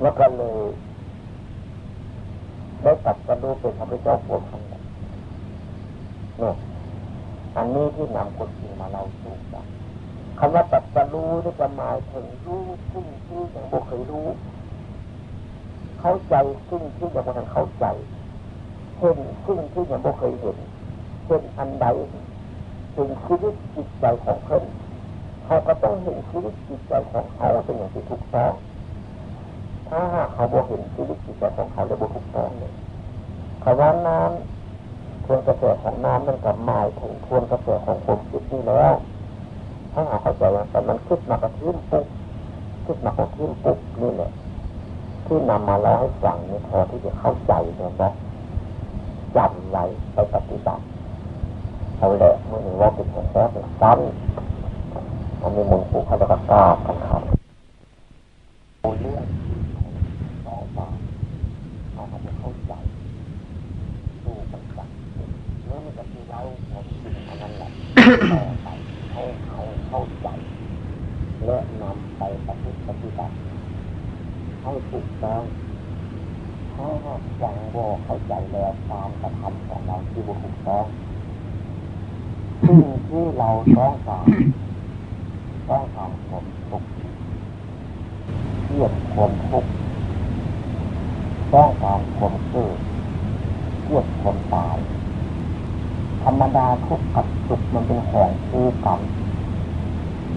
แล้วก็เลย ได้ตัดกระดูเป็นพระพุทธเจ้าพวกทั้งหมดเนี่ยอันนี้ที่นำคนจริงมาเล่าสู่กันคำว่าตัดสรู้นี่จะหมายถึงรู้ซึ่งที่ยังบ่เคยรู้ เข้าใจซึ่งที่ยังบ่ทันเข้าใจเห็นซึ่งที่ยังบ่เคยเห็นเช่นอันใดเห็นชีวิตจิตใจของเพิ่นเขาก็ต้องเห็นชีวิตจิตใจของเขาเป็นอย่างที่ถูกต้อง ถ้าเขาบอกเห็นชีวิตจิตใจของเขาเลยบุทุกต้องเลยคำว่าน้ำทวนกระแสของน้ำมันกับหมายถึงทวนกระแสของความคิดนี่แล้วถ้าหาเข้าใจว่าแต่มันคิดมากระทิ้นปุ๊บคิดมากระทิ้นปุ๊บนี่แหละที่นำมาเล่าให้ฟังนี่พอที่จะเข้าใจเนี่ยนะจำไว้ไปปฏิบัติเอาแหละเมื่อนี้ว่าเป็นแค่เป็นซ้ำมันมีมุนผู้เขาจะกล้ากันครับ เรื่องต้องมาเอามาเข้าใจดูกันกันเมื่อมันจะมีเราหมดสิ่งนั้นแหละต่อไปให้เขาเข้าใจและนำไปปฏิบัติให้ถูกต้องถ้าหากยังโบเข้าใจแล้วการกระทำของเราที่บุถูกต้องสิ่งที่เราต้องการต้องการความสุขเทียบความทุกข์ต้องการความเกิดเทียบความตาย ธรรมดาทุกข์กับสุขมันเป็นของคู่กัน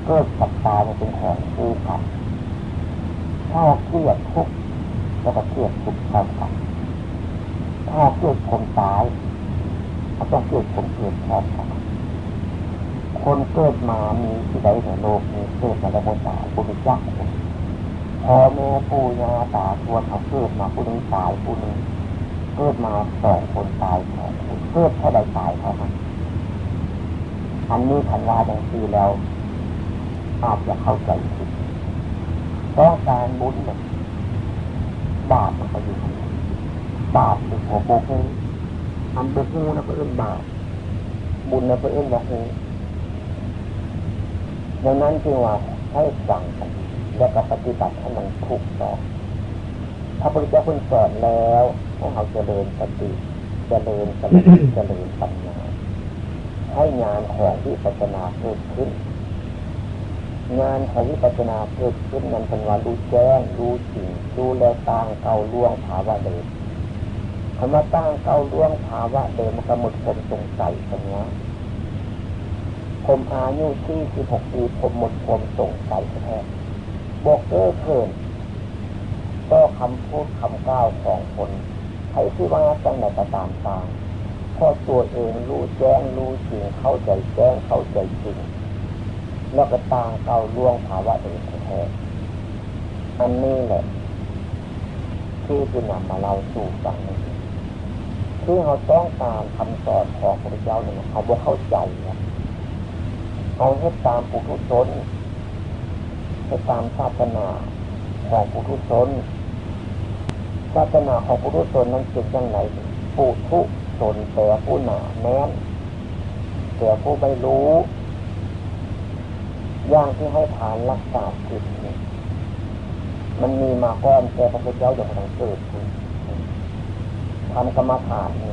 เกิดกับตายมันเป็นของคู่กันถ้าเทียบทุกข์แล้วก็เทียบสุขเท่ากันถ้าเทียบความตายก็ต้องเทียบความเกิดพร้อมกันคนเกิดมามีที่ใดในโลกนี้เกิดมาแล้วบนตายบุญยักษ์พ่อแม่ปู่ย่าตาทวดเขาเกิดมาผู้นึงตายผู้นึงเกิดมาสองคนตายสองคนเกิดเท่าใดตายเท่านั้นอันนี้ทันว่าอย่างที่แล้วอาจจะเข้าใจผิดต้องการบุญเนี่ยบาปมันก็อยู่บาปเป็นหัวโบกูทำโบกูนะเพื่อนบาปบุญนะเพื่อนบอกกูดังนั้นจึงว่าให้ฟังกันแล้วก็ปฏิบัติให้มันถูกต้องพระพุทธเจ้าคุณ สอนแล้วให้เราเจริญสติเจริญสมาธิเจริญปัญญาให้งานของวิปัสสนาเกิดขึ้น งานของวิปัสสนาเกิดขึ้นนั้นเป็นว่ารู้แจ้งรู้จริงรู้แล้วตั้งเก่าล่วงภาวะเดิมคำว่าตั้งเก่าล่วงภาวะเดิมมันก็หมดความสงสัยตรงนี้ผมอายุที่สิบหกปีผมหมดความสงสัยแท้บอกเก้อเกิน ก็คำพูดคำกล่าวของคนใครที่ว่าจังไหนก็ตามตามพอตัวเองรู้แจ้งรู้จริงเข้าใจแจ้งเข้าใจจริงแล้วก็ต่างเก่าล่วงภาวะเองแท้อันนี้แหละที่จะนำมาเราสู่ฟังคือเราต้องการคำสอนของพระเจ้าเนี่ยเขาบอกเข้าใจนะเอาให้ตามปุถุชนให้ตามศาสนาของปุถุชน ศาสนาของปุถุชนนั้นเป็นยังไงปุถุชนแต่ผู้หนาแม้นแต่ผู้ไม่รู้ย่างที่ให้ฐานรักษาจิตเนี่มันมีมาก้อนแต่พระพุทธเจ้าอย่างไรเกิดขึ้นทำกรรมฐานนี่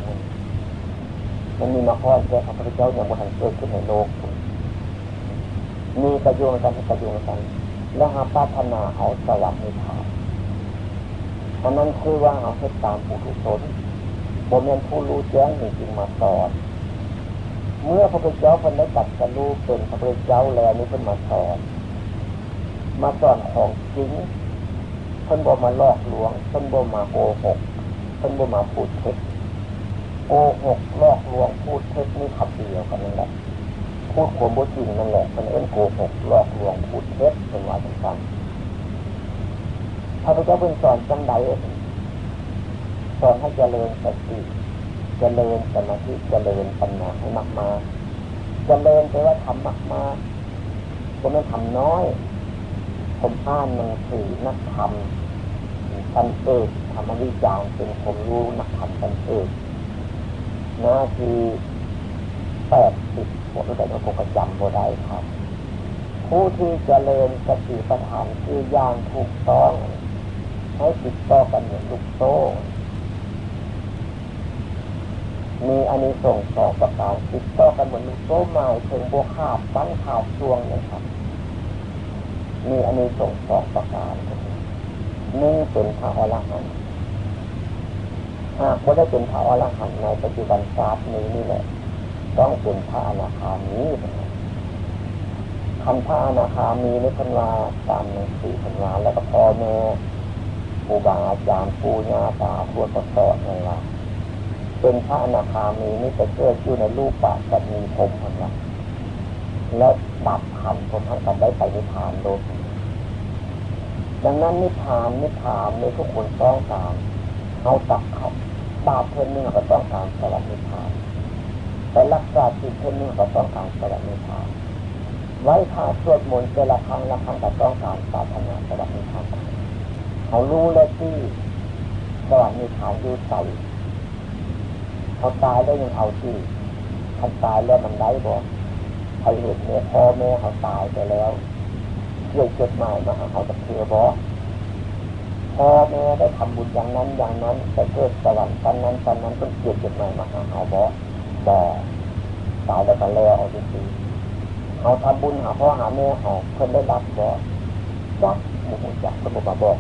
มันมีมาก้อนแต่พระพุทธเจ้าอย่างไรเกิดขึ้นในโลกมีประโยชน์กันประโยชน์กันแล้วหาพัฒนาเอาสวัสดิภา พอันนั้นคือว่าเอาให้ตามผู้ทุศนผมเป็นผู้รู้แจ้งจริงมาสอน เมื่อพระพุทธเจ้าคนได้ตัดสรู้เป็นพระพุทธเจ้าแล้วนี่เป็นมาสอน มาสอนของจริงเพิ่นบอกมาลอกลวงเพิ่นบอกมาโกหกเพิ่นบอกมาพูดเท็จโกหกลอกลวงพูดเท็จนี่ขับเดียวกันนั่นแหละพูดความบ่จริงนั่นแหละมันเอ็นโกหกลอกลวงพูดเท็จเป็นว่าสำคัญ พระพุทธเจ้าเป็นสอนจังไดสอนให้เจริญสติเจริญสมาธิเจริญปัญญาให้มากมาเจริญแปลว่าทำมากมาก็ไม่ทำน้อย ผมอ่านหนังสือนักธรรมตันเอกธรรมวิจารณ์เป็นผมรู้นักธรรมตันเอกหน้าที่แปดสิบผมแต่ก็คงจำบ่ได้ครับ ผู้ที่เจริญสติปัฏฐานคืออย่างถูกต้อง ให้ติดต่อกันเหมือนลูกโซ่มีอันนี้ส่งสองประการติดต่อกันเหมือนลูกโซ่หมาถึงบวขาดตั้งขาดช่วงเลยครับ มีอันนี้ส่งสองประการนึ่งเป็นพระอรหันต์หากไม่ได้เป็นพระอรหันต์ในปัจจุบันศาสตร์นี้นี่แหละ ต้องเป็นพระอนาคามีคำพระอนาคามีในพันวาตามหนังสือพันวาแล้วก็พ่อแม่ ครูบาอาจารย์ปูญาตาทวดก็สอนนั่นละเป็นพระอนาคามีนี่จะเกิดอยู่ในรูปปากแต่มีผมคนละและดับขันผมทั้งกันได้ไปนิพพานโลกดังนั้นนิพพานนิพพานในทุกคนต้องการเอาตักเขาบาปเพื่อนนึงก็ต้องการสวัสดิภาพแต่รักษาจิตเพื่อนนึงก็ต้องการสวัสดิภาพไว้ถ้าสวดมนต์เจละครั้งละครั้งก็ต้องการปรารถนาสวัสดิภาพ เขารู้เลยที่สวัสดิภาพอยู่ใส่เขาตายแล้วยังเอาที่เขาตายแล้วมันได้บ่ใครเห็นเนี่ยพ่อแม่เขาตายไปแล้วเกี่ยวจดหมายมาหาเขาจะเชื่อบ่พ่อแม่ได้ทำบุญอย่างนั้นอย่างนั้นไปเกิดสวรรค์ตอนนั้นตอนนั้นต้องเกียรติหมายมาหาเขาบ่บ่ตายแล้วก็แล้วเอาจริงๆเขาทำบุญหาพ่อหาแม่เขาเพิ่นได้รับบ่จักหมู่จักคนบอกบอก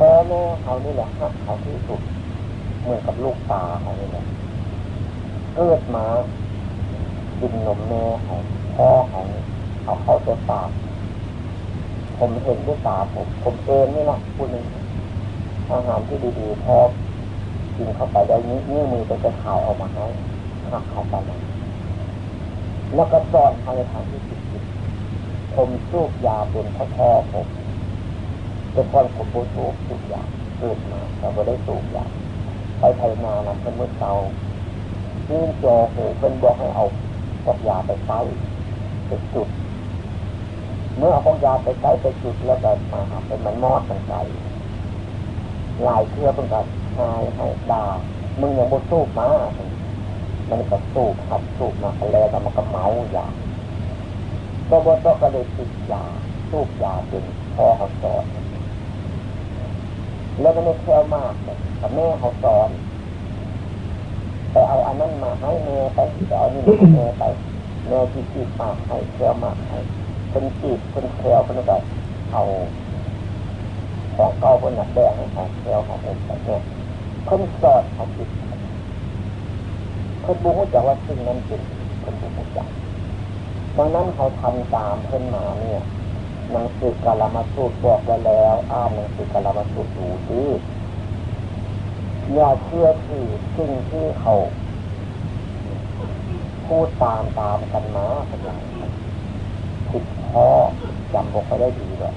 พ่อแม่เขานี่แหละฮักเขาที่สุด เหมือนกับลูกตาเขานี่แหละเกิดมากินนมแม่เขาพ่อเขาเอาเข้าตัวปากผมเห็นด้วยตาผมผมเองนี่แหละพูดหนึ่งอาหารที่ดีๆพอกินเข้าไปได้นี้นิ้วมือไปจะถ่ายออกมาให้หักเข้าไปนะแล้วก็สอนทางทางที่ผิดผมสูบยาเป็นพ่อพ่อผม เป็นคนผมบูสูบสูบยาเกิดมาแต่ไม่ได้สูบยาไปไทยนานะเพื่อนเมื่อเช้ายื่นจอหูเพื่อนบอกให้เอาพกยาไปใช้ไปจุด เมื่อเอาของยาไปใช้ไปจุดแล้วก็มาหาเป็นมันมอดมันใจลายเครือเป็นกับหายให้ดามึงยังบสูบมามันก็สูบขับสูบมาแล้วแต่มันก็เมายาก็บต้องก็เลยติดยาสูบยาเป็นพอเขาสอน แล้วก็ไม่แค่มากแต่แม่เขาสอนไปเอาอันนั้นมาให้แม่ไปไปเอานี่แม่ไปแม่จีบมากให้เชื่อมากให้คนจีบคนแคลวคนก็เอาของเก่าคนหนักแดงให้ของแคลวของเอ็นไปเนี่ยคนสอดเขาจิตคนบูมจักว่าสิ่งนั้นเป็นคนบูมจักดังนั้นเขาทำตามเพื่อนมาเนี่ย หนังสือกาลามาสูตรบอกไว้แล้วอ่านหนังสือกาลามาสูตรดูที่อย่าเชื่อที่สิ่งที่เขาพูดตามตามกันมาเป็นางผิดพ้อจำบอกเขาได้ดีเลย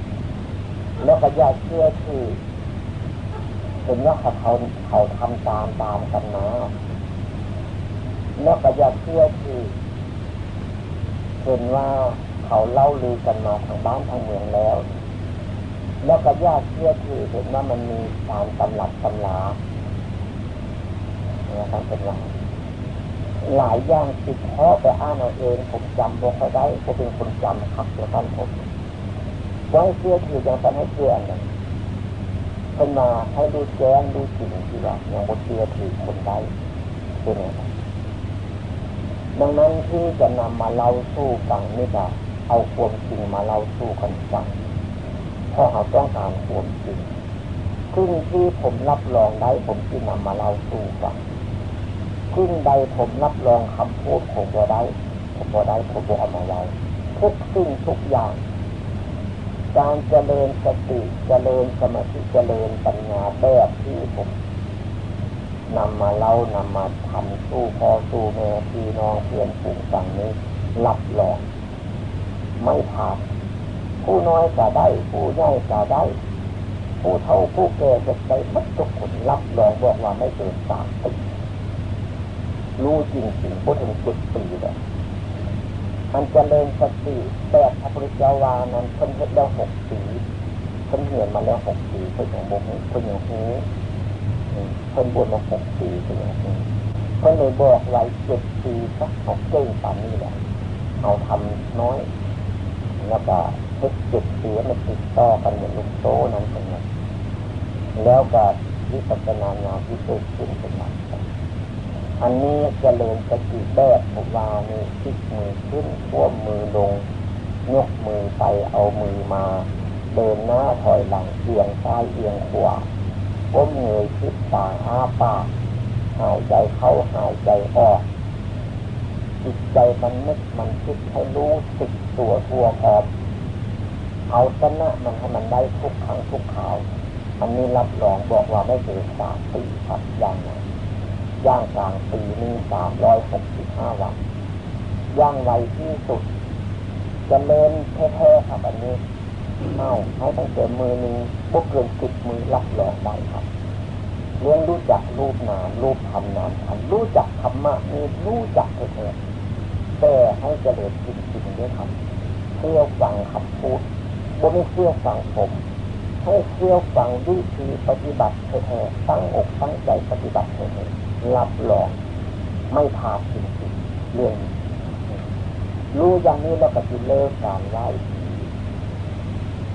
แล้วก็อย่าเชื่อที่เป็นว่าเขาเขาเขาทำตามตามกันมาแล้วก็อย่าเชื่อที่เป็นว่า เขาเล่าลือกันมาทางบ้านทางเมืองแล้ว แล้วก็ญาติเชื่อถือเห็นว่ามันมีตามตำหลักตำลาเนี่ยครับเป็นอย่างหลายอย่างติดเพาะไปอ่านเอาเองผมจำบอกเขาได้ผมเป็นคนจำครับตัวท่านผมไว้เชื่อถือย่างนั้นให้เชื่อนเป็นมาให้ดูแจ้งดูจริงที่ว่าอย่างบทเชื่อถือคนได้เป็นไงดังนั้นที่จะนำมาเล่าสู้ฟังนี่ก็ เอาความจริงมาเล่าสู้กันฟังเพราะเขาต้องการความจริงซึ่งที่ผมรับรองได้ผมที่นำมาเล่าสู้ฟังซึ่งใดผมรับรองคำพูดผมบ่ได้ ผมบ่ได้ผมบ่เอามาไว้ทุกสิ่งทุกอย่าง การเจริญสติเจริญสมาธิเจริญปัญญาแบบที่ผมนำมาเล่านำมาทำสู้พอสู้แม่พี่น้องเพื่อนฝูงฝั่งนี้รับรอง ไม่ผานผู้น้อยก็ได้ ผู้ใหญ่ก็ได้ ผู้เฒ่าผู้แก่จะได้มัดทุกคนรับรองบอกว่าไม่เกินสามปีรู้จริงจริงพูดถึงจ็ดปีเลยมันจะเริญสติแบบพระพุทธเจ้าวานั้นเพิ่นเฮ็ดแล้วหกปีเพิ่นเหียนมาแล้วหกปีเพิ่นอย่างโมโหเพิ่นอย่างหูเพิ่นบวชมาหกปีเพิ่นอย่างหูเพิ่นเลยบอกไว้เจ็ดปีสักเขาเก่งปานนี้แหละเอาทำน้อย แล้วก็เฮ็ดเจ็ดปีมันติดต่อกันเหมือนลูกโซ่นั้นเป็นไงแล้วก็วิปัสสนาญาณที่เกิดขึ้นเป็นหลักอันนี้จเจริญสติแบบผมว่านี่พลิกมือขึ้นท่วมมือลงยกมือไปเอามือมา เดินหน้าถอยหลังเอียงซ้ายเอียงขวาก้มเงยคิดตาอ้าปากหายใจเข้าหายใจออก จิตใจมันนึกมันคิดให้รู้สึกตัวทั่วพร้อมเอาชนะมันให้มันได้ทุกครั้งทุกคราวอันนี้รับรองบอกว่าไม่เกินสามปีครับย่างนะย่างกลางปีนี้สามร้อยหกสิบห้าวันย่างไวที่สุดจะเล่นแท้ๆครับอันนี้เอ้าให้ตั้งแต่มือหนึ่งพวกเกินสิบมือรับรองได้ครับเรื่องรู้จักรูปนามรูปทำนามทำรู้จักธรรมะนี่รู้จักแท้ๆ แต่ให้เจริญจริงๆด้วยครับเชื่อฟังคำพูดบ่ไม่เชื่อฟังผมให้เชื่อฟังวิธีปฏิบัติแท้ๆตั้งอกตั้งใจปฏิบัติแท้ๆรับรองไม่พาดจริงๆเรื่องรู้อย่างนี้แล้วก็จะเลิกการไว้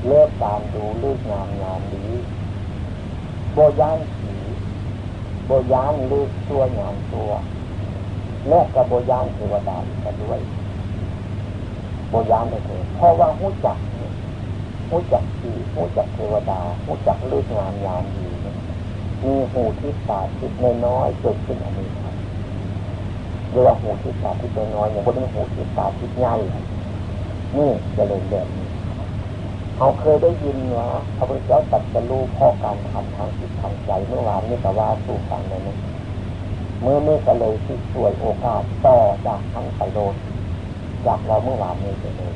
เลิกการดูลิกงานงานนี้โบย่านผีโบย่านเลิกตัวงานตัว และกระโบยานเทวดาอีกด้วยโบยานเลยเถอะเพราะว่าหู้จักหู้จักผีหู้จักเทวดาหู้จักเลิกงานงานดีมีหูที่ตาทิพน้อยเกิดขึ้นอันนี้ครับเรียกว่าหูที่ตาทิพน้อยๆเนี่ยบนเป็นหูที่ตาทิพใหญ่นี่จะเลยแบบนี้เขาเคยได้ยินว่าพระพุทธเจ้าตรัสรู้เพราะการทำทางจิตทางใจเมื่อวานนี้ก็ว่าสู่ฟังเลยนะ เมื่อเมื่อก็เลยที่สวยโอกาสต่อจากทางไปโดนจากเราเมื่อวานนี้เลย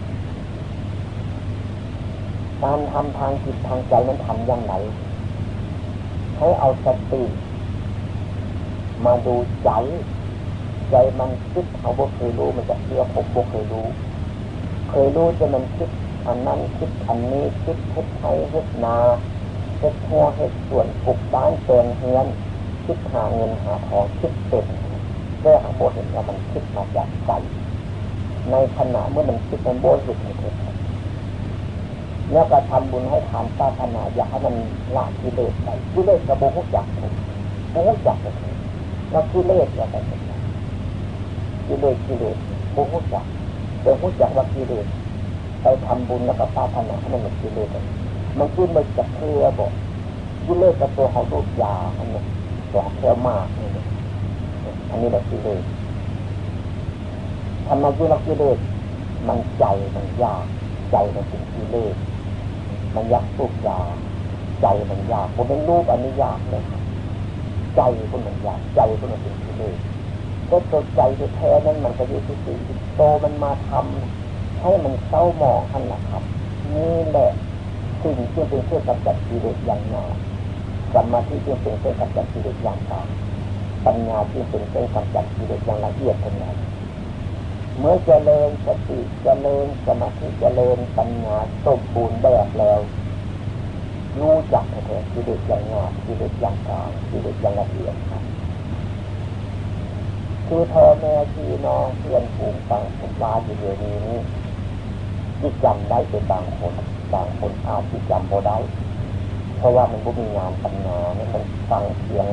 การทำทางจิตทางใจนั้นทำอย่างไรให้เอาสติมาดูใจ ใจมันคิดเขาบ่เคยรู้มันจะเชื่อผมบ่เคยรู้ เคยรู้จะมันคิดอันนั้นคิดอันนี้คิดเฮ็ดไทยเฮ็ดนาเฮ็ดหัวเฮ็ดส่วนปลูกบ้านเติมเฮือน คิดหาเงินหาทองคิดเป็นแค่หางโบเห็นว่ามันคิดมาจากใจในขณะเมื่อมันคิดมันโบหลุดในเทศแล้วก็ทำบุญให้ทานศาสนาอยากให้มันละกิเลสไปกิเลสกระโบหุจักผมโบหุจักแล้วกิเลสจะไปเป็นกิเลสกิเลสโบหุจักโบหุจักว่ากิเลสไปทำบุญแล้วก็ปาถนาให้มันหมดกิเลสมันขึ้นมาจากเครือบอกกิเลสกับตัวเขาลูกยาอันนี้ ตัวเครือมากนี่อันนี้แหละกิเลสทำไมกิเลสกิเลสมันใจมันยาก ใจมันเป็นกิเลสมันอยากสูบยาใจมันยากผมเป็นรูปอันนี้ยากเลยใจคนมันยากใจคนมันเป็นกิเลสก็ตัวใจแท้นั้นมันก็อยู่ที่สิ่งโตมันมาทำให้มันเศร้าหมองท่านนะครับนี่แหละสิ่งที่เป็นเครื่องกำจัดกิเลสอย่างหนา สมาธิที่เป็นเครื่องกำจัดกิเลสอย่างกลางปัญญาที่เป็นเครื่องกำจัดกิเลสอย่างละเอียดเทั้งนั้นเมื่อเจริญสติเจริญสมาธิเจริญปัญญาสมบูรณ์แบบแล้วรู้จักเถิดกิเลสอย่างงามกิเลสอย่างกลางกิเลสอย่างละเอียดครับคือพ่อแม่พี่น้องเพื่อนฝูงต่างผมว่าอยู่เดี๋ยวนี้ที่จำได้เป็นบางคนบางคนอาจที่จำบ่ได้ เพราะว่ามันก็มีงานปัญญาเนี่ยมันฟังเสียง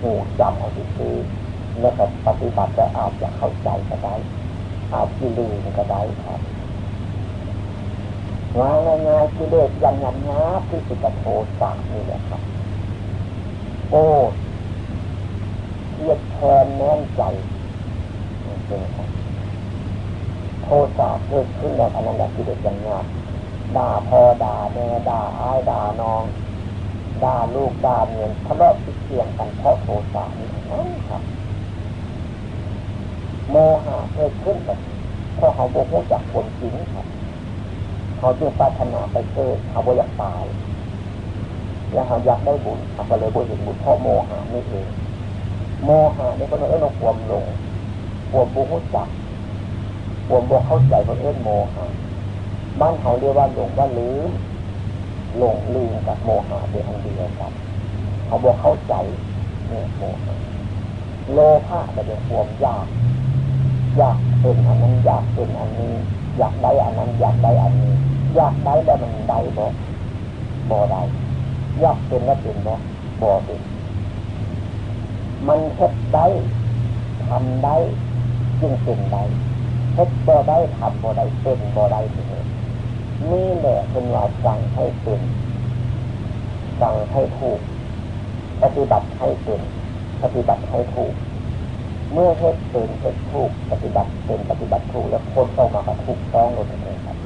หูจำเอาซื่อแล้วก็ปฏิบัติแล้วอาจจะเข้าใจก็ได้อาจจะลืมก็ได้ครับงานง่ายๆกิเลสยันยันงาที่สุดโทสะนี่แหละครับ โอ้เทียดแทนแน่นใจเป็นครับโทสะเกิดขึ้นแบบอันนั้นแหละกิเลสยันงาด่าพ่อด่าแม่ด่าอ้ายด่าน้อง ด่าลูกด่าเงินทะเลาะติดเทียงกันเพราะโทสะนี่นั่นครับ โมหะเกิดขึ้นแบบเพราะเขาโมโหจากคนจริงครับเขาจึงปรารถนาไปเกิดเขาบ่อยากตายแล้วเขาอยากได้บุญเขาก็เลยบ่เห็นบุญเพราะโมหะนี่เองโมหะนี่ก็เลยเอื้อความหลงความโมโหจักความโมเข้าใจเพราะเอื้อโมหะบ้านเขาเรียกว่าหลงว่าลืม หลงลืมกับโมหะเป็นอันเดียวกันเขาบอกเข้าใจเนี่ยโมหะโลภะเป็นความยากอยากเป็นอันนั้นอยากเป็นอันนี้ อยากได้อันนั้นอยากได้อันนี้ อยากได้แล้วมันได้บ่บ่ได้อยากเป็นแล้วเป็นบ่บ่เป็นมันเฮ็ดได้ทำได้จึงเป็นได้เฮ็ดบ่ได้ทำบ่ได้เป็นบ่ได้เลย นี่แหละเป็นว่าสั่งให้เป็นสั่งให้ถูก ปฏิบัติให้เป็นปฏิบัติให้ถูก เมื่อเฮ็ดเป็นเฮ็ดถูก ปฏิบัติเป็นปฏิบัติถูกแล้วคนเข้ามาก็ถูกต้องเลยครับ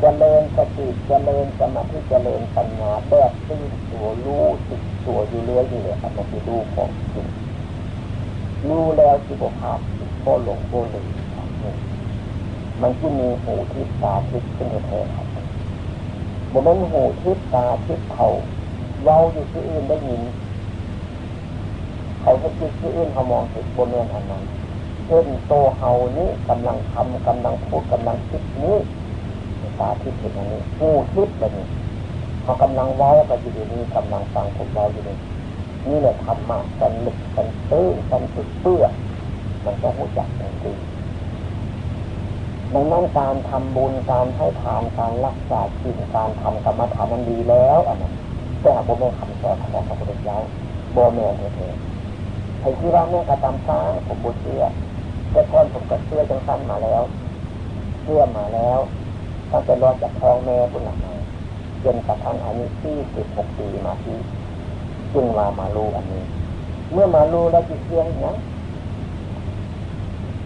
เจริญสติเจริญสมาธิเจริญปัญญาแบบตื่นตัวรู้ติดตัวอยู่เรื่อยอยู่เลยครับมันจะดูของจริงรู้แล้วสิบภาพโบหลงโบลืม มันที่มีหูทิพตาทิพขึ้นแท้ครับบ่แม่นหูทิพตาทิพเขาเราอยู่ที่อื่นได้ยินเขาจะคิดที่อื่นเขามองเห็นโบแม่นอันนั้นเช่นโตเฮานี้กำลังทำกำลังพูดกำลังคิดนี้ตาทิพย์เป็นอย่างนี้หูทิพย์แบบนี้เขากำลังว้าไปอยู่นี้กำลังฟังผมเราอยู่นี่นี่แหละธรรมะกันลึกกันตื้นกันสุดเปื้อมันก็หูจักอย่าง ดังนั้นการทำบุญการให้ทานการรักษาศีลการทำกรรมฐานมันดีแล้วอันนั้นแต่โบแม่คำสอนของพระพุทธเจ้าโบแม่เองไอ้ที่ว่าแม่กระทำสร้าผมบุญเชื่อแต่ก่อนผมก็เชื่อจังสั้นมาแล้วเชื่อมาแล้วตั้งแต่รอจากท้องแม่พุ่นหลังมาจนกระทั่งอายุที่สิบหกปีมาที่จึงมามารู้อันนี้ เมื่อมารู้แล้วจะเชื่อนะ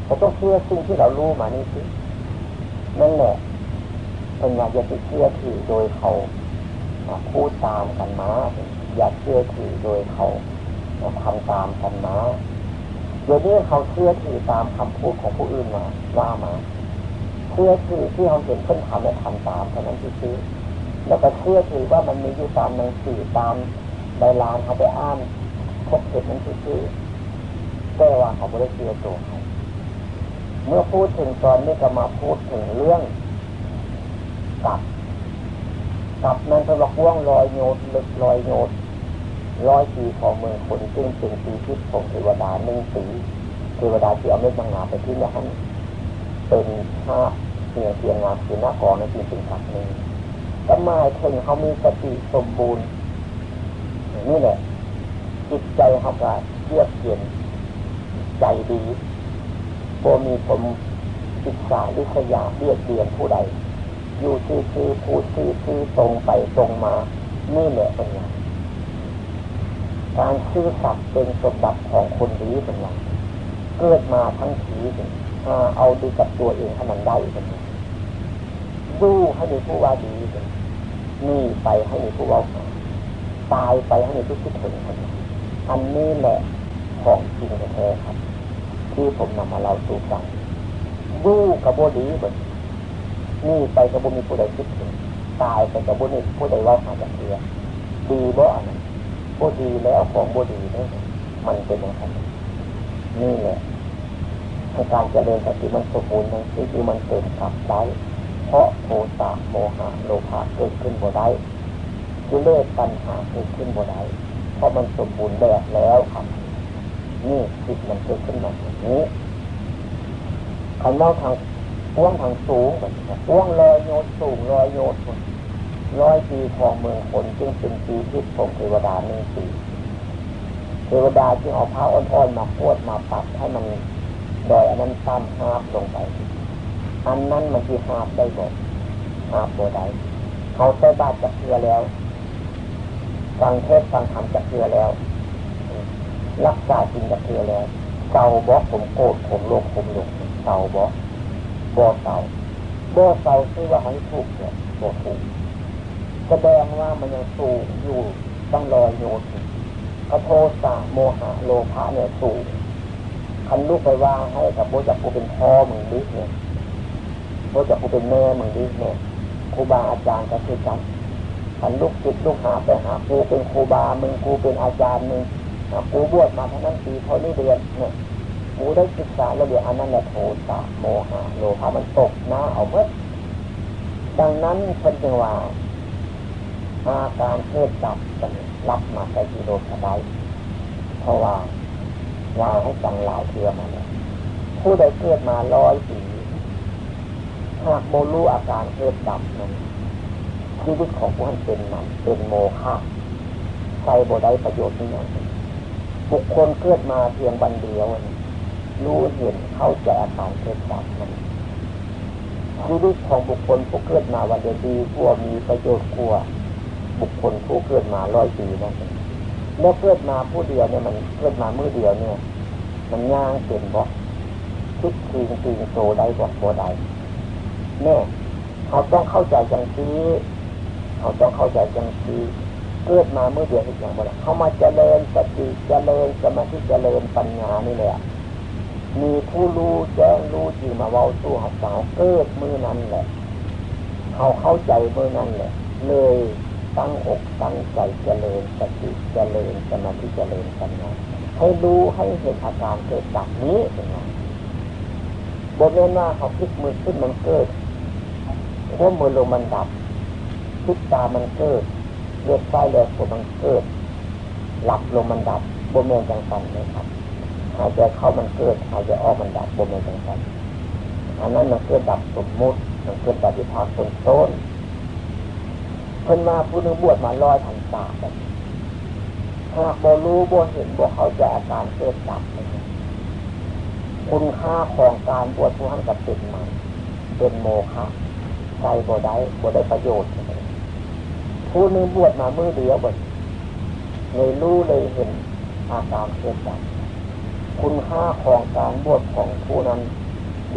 เราต้องเชื่อสิ่งที่เรารู้มานี่สิ นั่นแหละเป็นอยากจะเชื่อถือโดยเขาพูดตามกันมาอยากเชื่อถือโดยเขาทำตามกันมาเดี๋ยวนี้เขาเชื่อถือตามคำพูดของผู้อื่นมาว่ามาเชื่อถือที่เขาเห็นเพื่อนทำและทำตามเท่านั้นที่ชื่อแล้วก็เชื่อถือว่ามันมีอยู่ตามหนังสือตามใบลานเขาไปอ่านพบเห็นนั้นที่ชื่อแต่ว่าเขาไม่ได้เชื่อตัวเขา เมื่อพูดถึงตอนนี้ก็มาพูดถึงเรื่องกับกับนั้นเป็นว่าว่วงลอยโยดลึกลอยโยดร้อยปีของเมืองคนซึ่งเป็นปีที่ของเทวดาหนึ่งปีเทวดาที่เอาเม็ดมังงาไปที่นั่นเป็นภาพเพียงเพียงงามคือหน้ากองในปีเป็นสักหนึ่งก็หมายถึงเขามีสติสมบูรณ์นี่แหละจิตใจเขาก็เยือกเย็นใจดี บมีผมศึกษาลิษยาเรียกเรียนผู้ใด อยู่ที่คือพูดที่คือตรงไปตรงมา นี่แหละเป็นอย่างการซื่อสัตย์เป็นสมบัติของคนดีเป็นอย่างเกิดมาทั้งทีเอาดีกับตัวเองให้มันได้เป็นอย่างดูให้มีผู้ว่าดีเป็นนี่ไปให้มีผู้ว่าตายไปให้มีผู้คิดถึงคนอันนี้แหละของจริงแท้ครับ ที่ผมนำมาเล่าสู่ฟังดูกับโบดีแบบนี่ไปกับบุมีผู้ใดคิดถึงตายไปกับบุมีผู้ใดว่าหาจากเรือดีบ่อันนั้นบ่ดีแล้วของบ่ดีนี่มันเป็นอย่างไรนี่แหละการเจริญสติมันสมบูรณ์มันคือมันเกิดกับได้เพราะโทสะโมหะโลภะเกิดขึ้นบ่ได้กิเลสปัญหาเกิดขึ้นบ่ได้เพราะมันสมบูรณ์แบบแล้วครับ นี่จิตมันเกิดขึ้นมาอย่างนี้คันเล่าทางพ่วงทางสูงพ่วงลอยโยดสูงลอยโยดร้อยปีของเมืองคนจึงเป็นปีที่ของเทวดาหนึ่งปีเทวดาจึงเอาผ้าอ่อนๆมาพวดมาปัดให้มันดอยอันนั้นตามหาบลงไป อันนั้นมันที่หาบได้บอกหาบโบได้เขาใช้บาตรจักเทือแล้วฟังเทศฟังธรรมจักเทือแล้ว รักษาจริงจักเทือแล้วเก่าบอกผมโกรธผมโลภผมหลงเก่าบอกบ่เก่าบ่เก่าคือว่าให้ถูกเนี่ยบ่ถูกแสดงว่ามันยังสูงอยู่ต้องรอยโยนกระโทสะโมหะโลภะเนี่ยสูงคันลูกไปว่าให้กับโบจักกูเป็นพ่อมึงดิเนี่ยโบจักกูเป็นแม่มึงดิเนี่ยครูบาอาจารย์ก็คือกันคันลูกจิตลูกหาไปหาครูเป็นครูบามึงครูเป็นอาจารย์มึง กูบวชมาเท่านั้นปีเท่านี้เดือนเนี่ยกูได้ศึกษาแล้วเดี๋ยวอันนั้นแหละโทสะโมหะโลภะมันตกหน้าเอาเมื่อดังนั้นคนจึงว่าอาการเทศจับกันรับมาใส่กิโลสบายเพราะว่าว่าให้จังหลาเทือมาเนี่ยผู้ใดเกิดมาร้อยปีหากโมรู้อาการเทศดับนั้นชีวิตของผู้ท่านเป็นมันเป็นโมฆะใช้โบได้ประโยชน์นี่อย่าง บุคคลเกิดมาเพียงบันเดียว รู้เห็นเข้าใจอาการเทศดับนั้นชีวิตของบุคคลผู้เกิดมาวันเดียวดีกว่ามีประโยชน์กว่าบุคคลผู้เกิดมาร้อยปีนั่นเองแล้วเกิดมาผู้เดียวเนี่ยมันเกิดมาเมื่อเดียวเนี่ย มันย่างเป็นบ่คิดคิงคิงโตได้บ่โบได้แน่เขาต้องเข้าใจจังซีเขาต้องเข้าใจจังซี เกิดมาเมื่อเดือนที่อย่างบ่เขามาเจริญสติเจริญสมาธิเจริญปัญญานี่แหละมีผู้รู้แจ้งรู้จริงมาเว้าสู้เขาสาวเกิดมือนั้นแหละเขาเข้าใจมือนั้นแหละเลยตั้งอกตั้งใจเจริญสติเจริญสมาธิเจริญปัญญาให้รู้ให้เห็นอาการเกิดดับนี้เป็นไงบนเน้นว่าเขาพลิกมือขึ้นมันเกิดขั้วมือลงมันดับพลิกตามันเกิด เลือดไส้เลือดฝมันเกิดหลับลงมันดับบนเมนจังสันเลยครับหายใจเข้ามันเกิดหายใจออกมันดับบนเมนจังสันอันนั้นมันเกิดดับสมมุติมันเกิดดับที่ภาคต้นต้นเพิ่นมาผู้นึงบวชมาลอยพันตาแบบหากบ่รู้บ่เห็นบ่เข้าใจอาการเกิดดับคุณค่าของการบวชผู้หันกับเป็นมันเป็นโมฆะใจบ่ได้บ่ได้ประโยชน์ ผู้นึงบวชมาเมื่อเดียวบ่เลยรู้เลยเห็นอาการเกิดดับคุณค่าของการบวชของผู้นั้น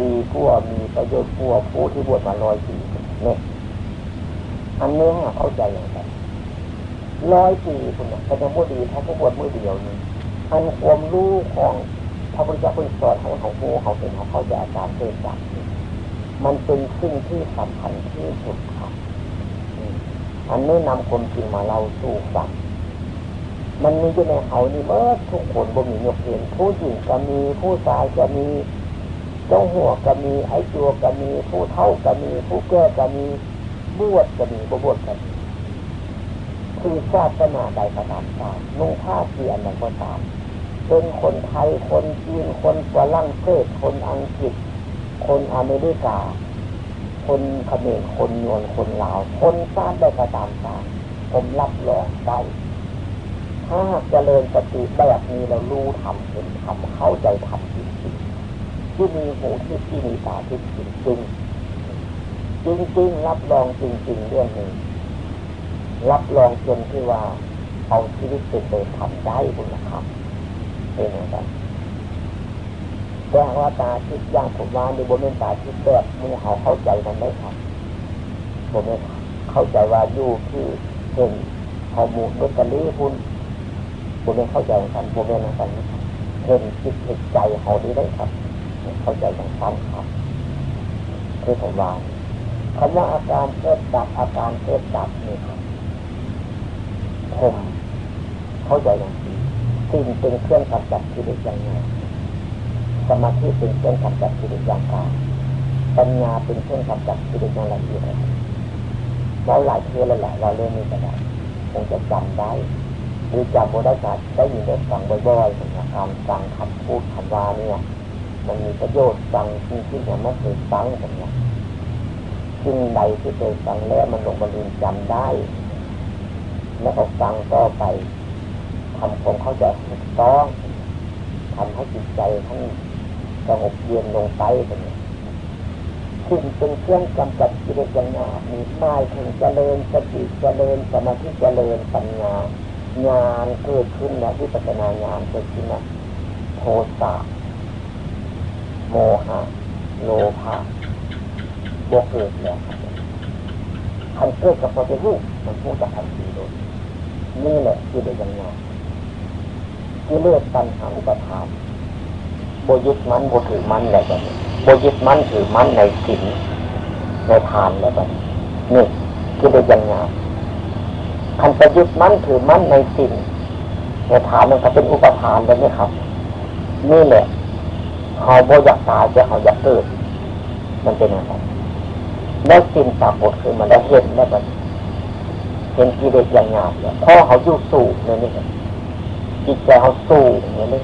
ดีกว่ามีประโยชน์กว่าผู้ที่บวชมาลอยปีเนี่ยอันนี้เข้าใจอย่างไรร้อยปีคุณเนี่ยก็ยังบ่ดีเพราะผู้บวชมือเดียวนี่อันความรู้ของพระพุทธเจ้าเป็นสอนของของผู้เขาเป็นเขาเข้าใจอาการเกิดดับมันเป็นสิ่งที่สำคัญที่สุดครับ อันนี้นำคนจริงมาเล่าสู่ฟังมันมีอยู่ในเขานี่เมื่อทุกคนบ่มียกเว้นผู้หญิงก็มี ผู้ชายก็มีเจ้าหัวก็มี ไอ้ตัวก็มี ผู้เท่าก็มี ผู้แก่ก็มีบวชก็มีบวชก็มีคือศาสนาใดก็ตามตามนุ่งผ้าเสียนันก็ตามเป็นคนไทย คนจีน คนฝรั่งเศสคนอังกฤษ คนอเมริกา คนเขมรคนยวนคนลาว คนชาติใดก็ตามตามผมรับรองได้ถ้าเจริญสติแบบนี้เรารู้ทำเห็นทำเข้าใจทำจริงๆที่มีหูที่ที่มีตาที่จริงจริงจริงจริงรับรองจริง ๆ เรื่องนี้รับรองจนที่ว่า เอาชีวิตเป็นไปทำได้บุญนะครับเป็นอย่างไร แต่ว่าตาทิพย่างผมว่าในบนเมนตาทิพแบบมือเขาเข้าใจกันไหมครับผมไม่เข้าใจว่าอยู่ที่เห็นข้อมูลเบตเตอรี่คุณผมไม่เข้าใจกันผมไม่นะกันเห็นจิตเห็นใจเขาดีได้ครับ เข้าใจอย่างสั้นครับคือผมว่าคำว่าอาการเกิดดับอาการเกิดดับนี่ครับผมเข้าใจอย่างนี้สิ่งเป็นเครื่องกำจัดกิเลสอย่างไง สมาธิเป็นเครื่องกำจัดกิเลสอย่างกลางปัญญาเป็นเครื่องกำจัดกิเลสอย่างละเอียดเราหลายเทือแล้วแหละเราเล่นนี่ก็ได้คงจะจำได้หรือจำโมได้การได้ยินได้ฟังบ่อยๆถึงการฟังคำพูดคำว่าเนี่ยมันมีประโยชน์ฟังที่ที่ยังไม่เคยฟังอย่างเงี้ยสิ่งใดที่เคยฟังแล้วมันลงมาลืมจำได้ แล้วก็ฟังก็ไปทำความเข้าใจถูกต้องทำให้จิตใจท่าน สงบเย็นลงไปเป็นสิ่งเป็นเครื่องกำจัดกิเลสอย่างามีไม้ถึงเจริญสติเจริญสมาธิเจริญปัญญาญาณเกิดขึ้นแล้วที่ปัจนาญาณเกิดขึ้นนะโทสะโมหะโลภะบวกเกิดแล้วคันเกิดกับพอจะรู้มันพูดจากทันทีเลยนี่แหละคือเด็กยังไงกิเลสตัณหาอุปทาน บยึดมันโบถือมันอะไรแบบนี้โบยึดมันถือมันในศีลในทานอะไรแบบนี้นี่กิเลสยังไงคันไปยึดมันถือมันในศีลในทานมันก็เป็นอุปทานเลยนี่ครับ นี่แหละเขาบอยากตายจะเขาอยากเกิด มันเป็นอะไรแล้วสิ่งปรากฏขึ้นมาแล้วเห็นแล้วมันเห็นกิเลสอย่างงามเนี่ยพอเขาอยู่สูงเนี่ยนี่จิตใจเขาสูงเนี่ยนี่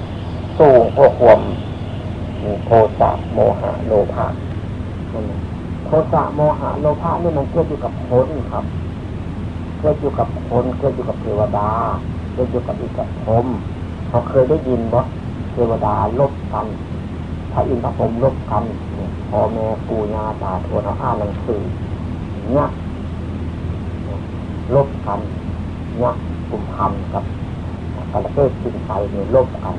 สูงพวกความ โทสะโมหะโลภะโทสะโมหะโลภะนี่มันเกิดอยู่กับคนครับเกิดอยู่กับคนเกิดอยู่กับเทวดาเกิดอยู่กับอิกพรมเขาเคยได้ยินบ่าเทวดาลบกันพระอินทร์พระพรมลบกันพ่อแม่ปู่ย่าตาทวดเขาอ่านหนังสือเนี่ยลบกันเนี่ยกลุ่มธรรมกับประเทศจินไปเนี่ยลบกัน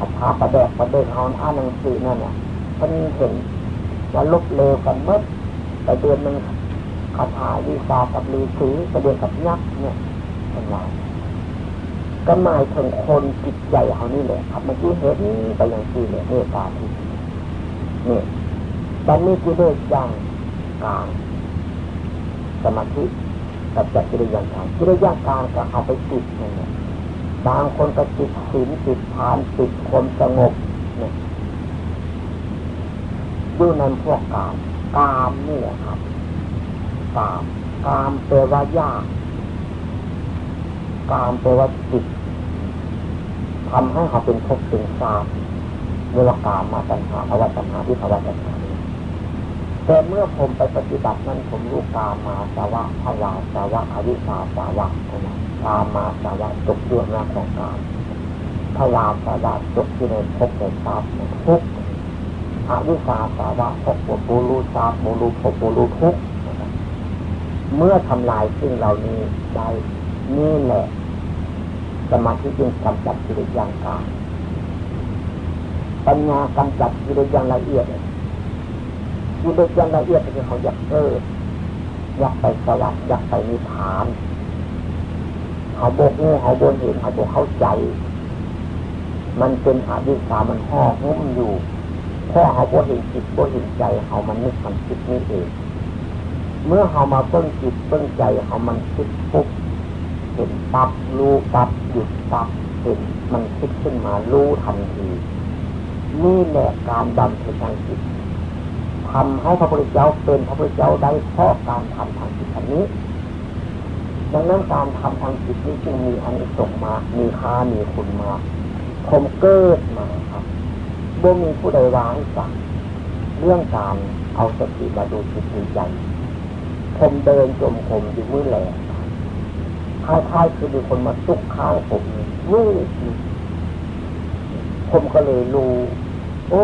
ขัดพาประเดกประเดกเขาอ่านหนังสือนั่นเนี่ยมันเห็นว่าลบเลวกันเมื่อไปเดือนหนึ่งคาถาวิชากับลือสีไปเดือนกับยักษ์เนี่ยเป็นไงก็หมายถึงคนจิตใจเขานี่แหละครับเมื่อกี้เห็นไปอย่างที่เลยเมตตาที่นี่ตอนนี้กิเลสอย่างกลางสมาธิกับจักกิเลสอย่างกลางกิเลสอย่างกลางก็เอาไปติดนั่นแหละ บางคนก็ติดศีลติดทานติดความสงบเนี่ยดูในพวกกามกามนี่ครับกามกามแปลว่ายากกามแปลว่าจิตทำให้เขาเป็นภพเป็นชาติเรียกว่ากามมาตัญหาภาวะตัญหาที่ภาวะตัญหา แต่เมื่อผมไปปฏิบัตินั้นผมรู้กามาสาวะภาวะสาวะอวิชาสาวะนะกามาสาวะจบด้วยหน้าของกามภาวะสาวะจบที่ในภพในชาติทุกอวิชาสาวะภพปูรูชาปูรูภพปูรูทุกเมื่อทำลายสิ่งเหล่านี้ได้นี่แหละสมาธิจึงกำจัดกิเลสอย่างกลางปัญญากำจัดกิเลสอย่างละเอียด กิเลสอย่งละเอียดคือเขาอยากเกิดอยากไปสวรรค์อยากไปนิพพานเขาโบกงูเขาโบนเห็นเขาโบกเข้าใจ มันเป็นหาวิสามันห่อหุ้มอยู่พ่อเขาโบเห็นจิตโบเห็นใจเขามันนึกมันคิดนี่เอง เมื่อเขามาเบิ้งจิตเบิ้งใจเขามันคิดปุ๊บเห็นปั๊บรู้ปั๊บหยุดปั๊บเห็นมันคิดขึ้นมารู้ทันทีนี่แหละการดำเพ็ญทางจิต ทำให้พระพุทธเจ้าเป็นพระพุทธเจ้าได้เพราะการทำทางจิตอันนี้ ดังนั้นการทำทางจิตนี้จึงมีอันส่งมา มีค่ามีคุณมาผมเกิดมาครับบ่มีผู้ใดวางสั่งเรื่องการเอาสติมาดูจิตดูใจผมเดินจมผมอยู่มือแหลกคล้ายๆคือมีคนมาซุกข้างผมวูบผมก็เลยรู้โอ้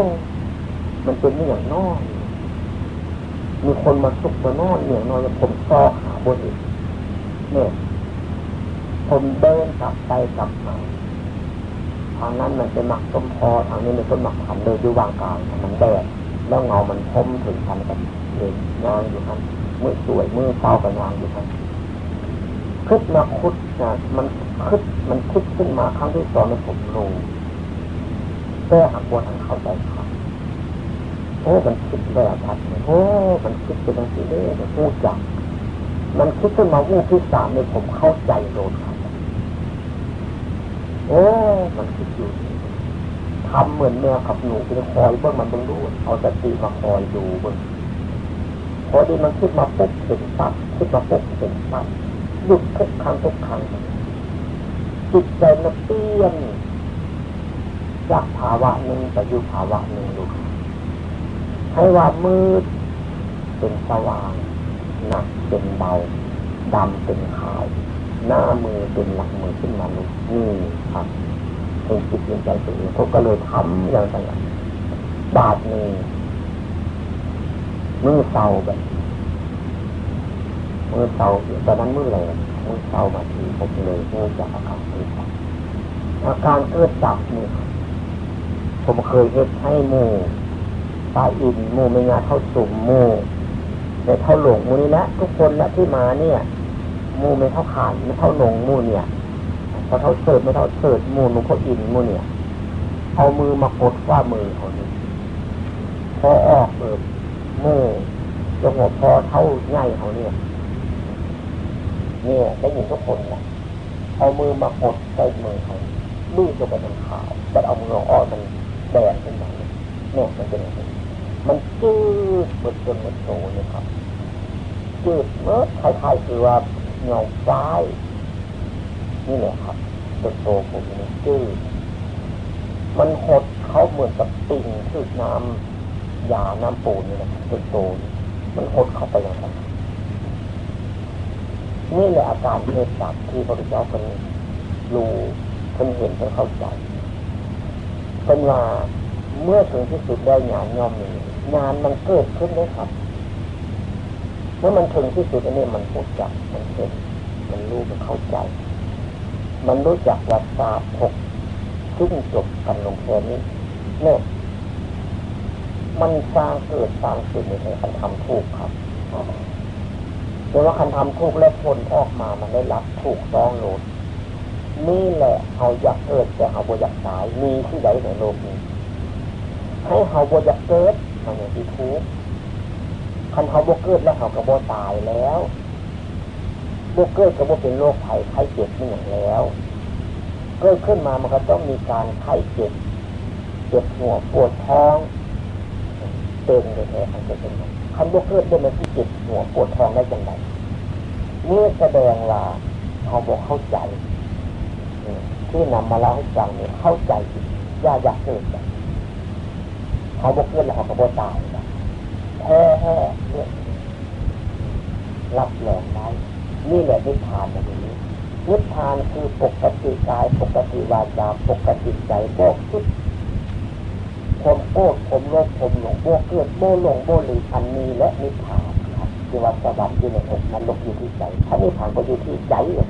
มันเป็นนี่อย่างนอย มีคนมาซุกมานอนอย่างน้อยผมซอกหาบนอีกเนี่ยผมเดินกลับไปกลับมาทางนั้นมันเป็นหมักต้มพอทางนี้มันต้นหมักขันเลยด้วางกลางมันแดดแล้วเงามันพมถึงทันกันเลยงานอยู่ครับมือสวยมือเศร้ากับงานอยู่ครับคึดมาคุดนะมันคึดมันคิดขึ้นมาครั้งที่สองในผมรู้แต่หักบัวทางเข้าใจครับ โอ้มันคิดแบบทัดโอ้มันคิดเป็นทังสีเด้มันพูดจักมันคิดขึ้นมาวูบที่สามในผมเข้าใจโดนครับโอ้มันคิดอยู่ทำเหมือนแมวกับหนูเป็นคอยเบิ้งมันเบิ้งดูเอาสติมาคอยดูเบิ้งพอดีมันคิดมาปุ๊บถึงปั๊บคิดมาปุ๊บถึงปั๊บหยุดทุกครั้งทุกครั้งจิตใจมันเปลี่ยนจากภาวะหนึ่งไปอยู่ภาวะหนึ่งดู ให้ว่ามืดเป็นสว่างหนักเป็นเบาดำเป็นขาว หน้ามือเป็นหลักมือขึ้นมาเลยนี่ครับเป็นจิตเป็นใจตัวเองเขาก็เลยทำอย่างไรบาดมือมือเศร้าแบบมือเศร้าตอนนั้นมือแรงมือเศร้ามาทีผมเลยเนื่องจากอาการเกิดอาการเกิดจับนี่ผมเคยเฮ็ดให้ห มูตาอินมูไม่งาเท่าสุ่มมูในเท่าหลงมูนี่นะทุกคนนะที่มาเนี่ยมูไม่เท่าขานไม่เท่าหลงมูเนี่ยพอเท่าเสิร์ฟไม่เท่าเสิร์ฟมูนุ่เขาอินมูเนี่ย เอามือมากดว่ามือเขาเนี่ยพอออกเอิบมูจงหัวพอเท่าง่ายเขาเนี่ยเนี่ยได้ยินทุกคนนะเอามือมากดใส่มือเขาลูกจะไปทางขาวแต่เอามือออมันแดงขึ้นมาเนี่ยมันเป็นอย่างนี้ มันจืดหมดจนหมดโตเลยครับจืดเมื่อคล้ายๆคือว่าเงาซ้ายนี่แหละครับเตัวโตผมนี่จืดมันหดเขาเหมือนกับติ่งคือน้ำยาน้ำปูนนี่แหละตัวโตมันหดเข้าไปอย่างนั้นนี่แหละอาการเหตุจับที่พระพุทธเจ้าคนรู้คนเห็นคนเข้าใจเป็นว่า เมื่อถึงที่สุดได้งานย่อมมีงานมันเกิดขึ้นเลยครับเมื่อมันถึงที่สุดอันนี้มันพูดจักมันเห็นมันรู้มันเข้าใจ มันรู้จักว่าทราบหกซึ่งจบกันลงแค่นี้เนี่ยมันสร้างเกิดสร้างสุดในการทำถูกครับแต่ว่าคันทำถูกและผลออกมามันได้รับถูกต้องโลดนี่แหละเขาอยากเกิดแต่เขาบ่อยากตายมีที่ใดในโลกนี้ ให้เขาบ่อยากเกิดมันอย่างที่ทุกคันเขาบ่เกิดแล้วเขาก็บ่ตายแล้วบ่เกิดก็บ่เป็นโรคภัยไข้เจ็บนี่อย่างแล้ว เกิดขึ้นมามันก็ต้องมีการไข้เจ็บเจ็บหัวปวดท้องเป็นเลยแท้คันจะเป็นไงคันบ่เกิดได้มันที่เจ็บหัวปวดท้องได้ยังไงนี่แสดงว่าเขาบอกเข้าใจที่นำมาเล่าให้ฟังเนี่ยเข้าใจผิดอย่าอยากเกิด เขาบอกเกิดแล้วเขาก็บ่ตายนะแท้แท้เรื่องรับรองได้นี่แหละนิพพานแบบนี้นิพพานคือปกติกายปกติวาจาปกติใจโบกคิดผมโกรผมโลภผมหลงโบเกิดโบหลงโบหลีอันนี้และนิพพานครับที่ว่าสวรรค์อยู่ในอกนรกอยู่ที่ใจถ้านิพพานก็อยู่ที่ใจเลย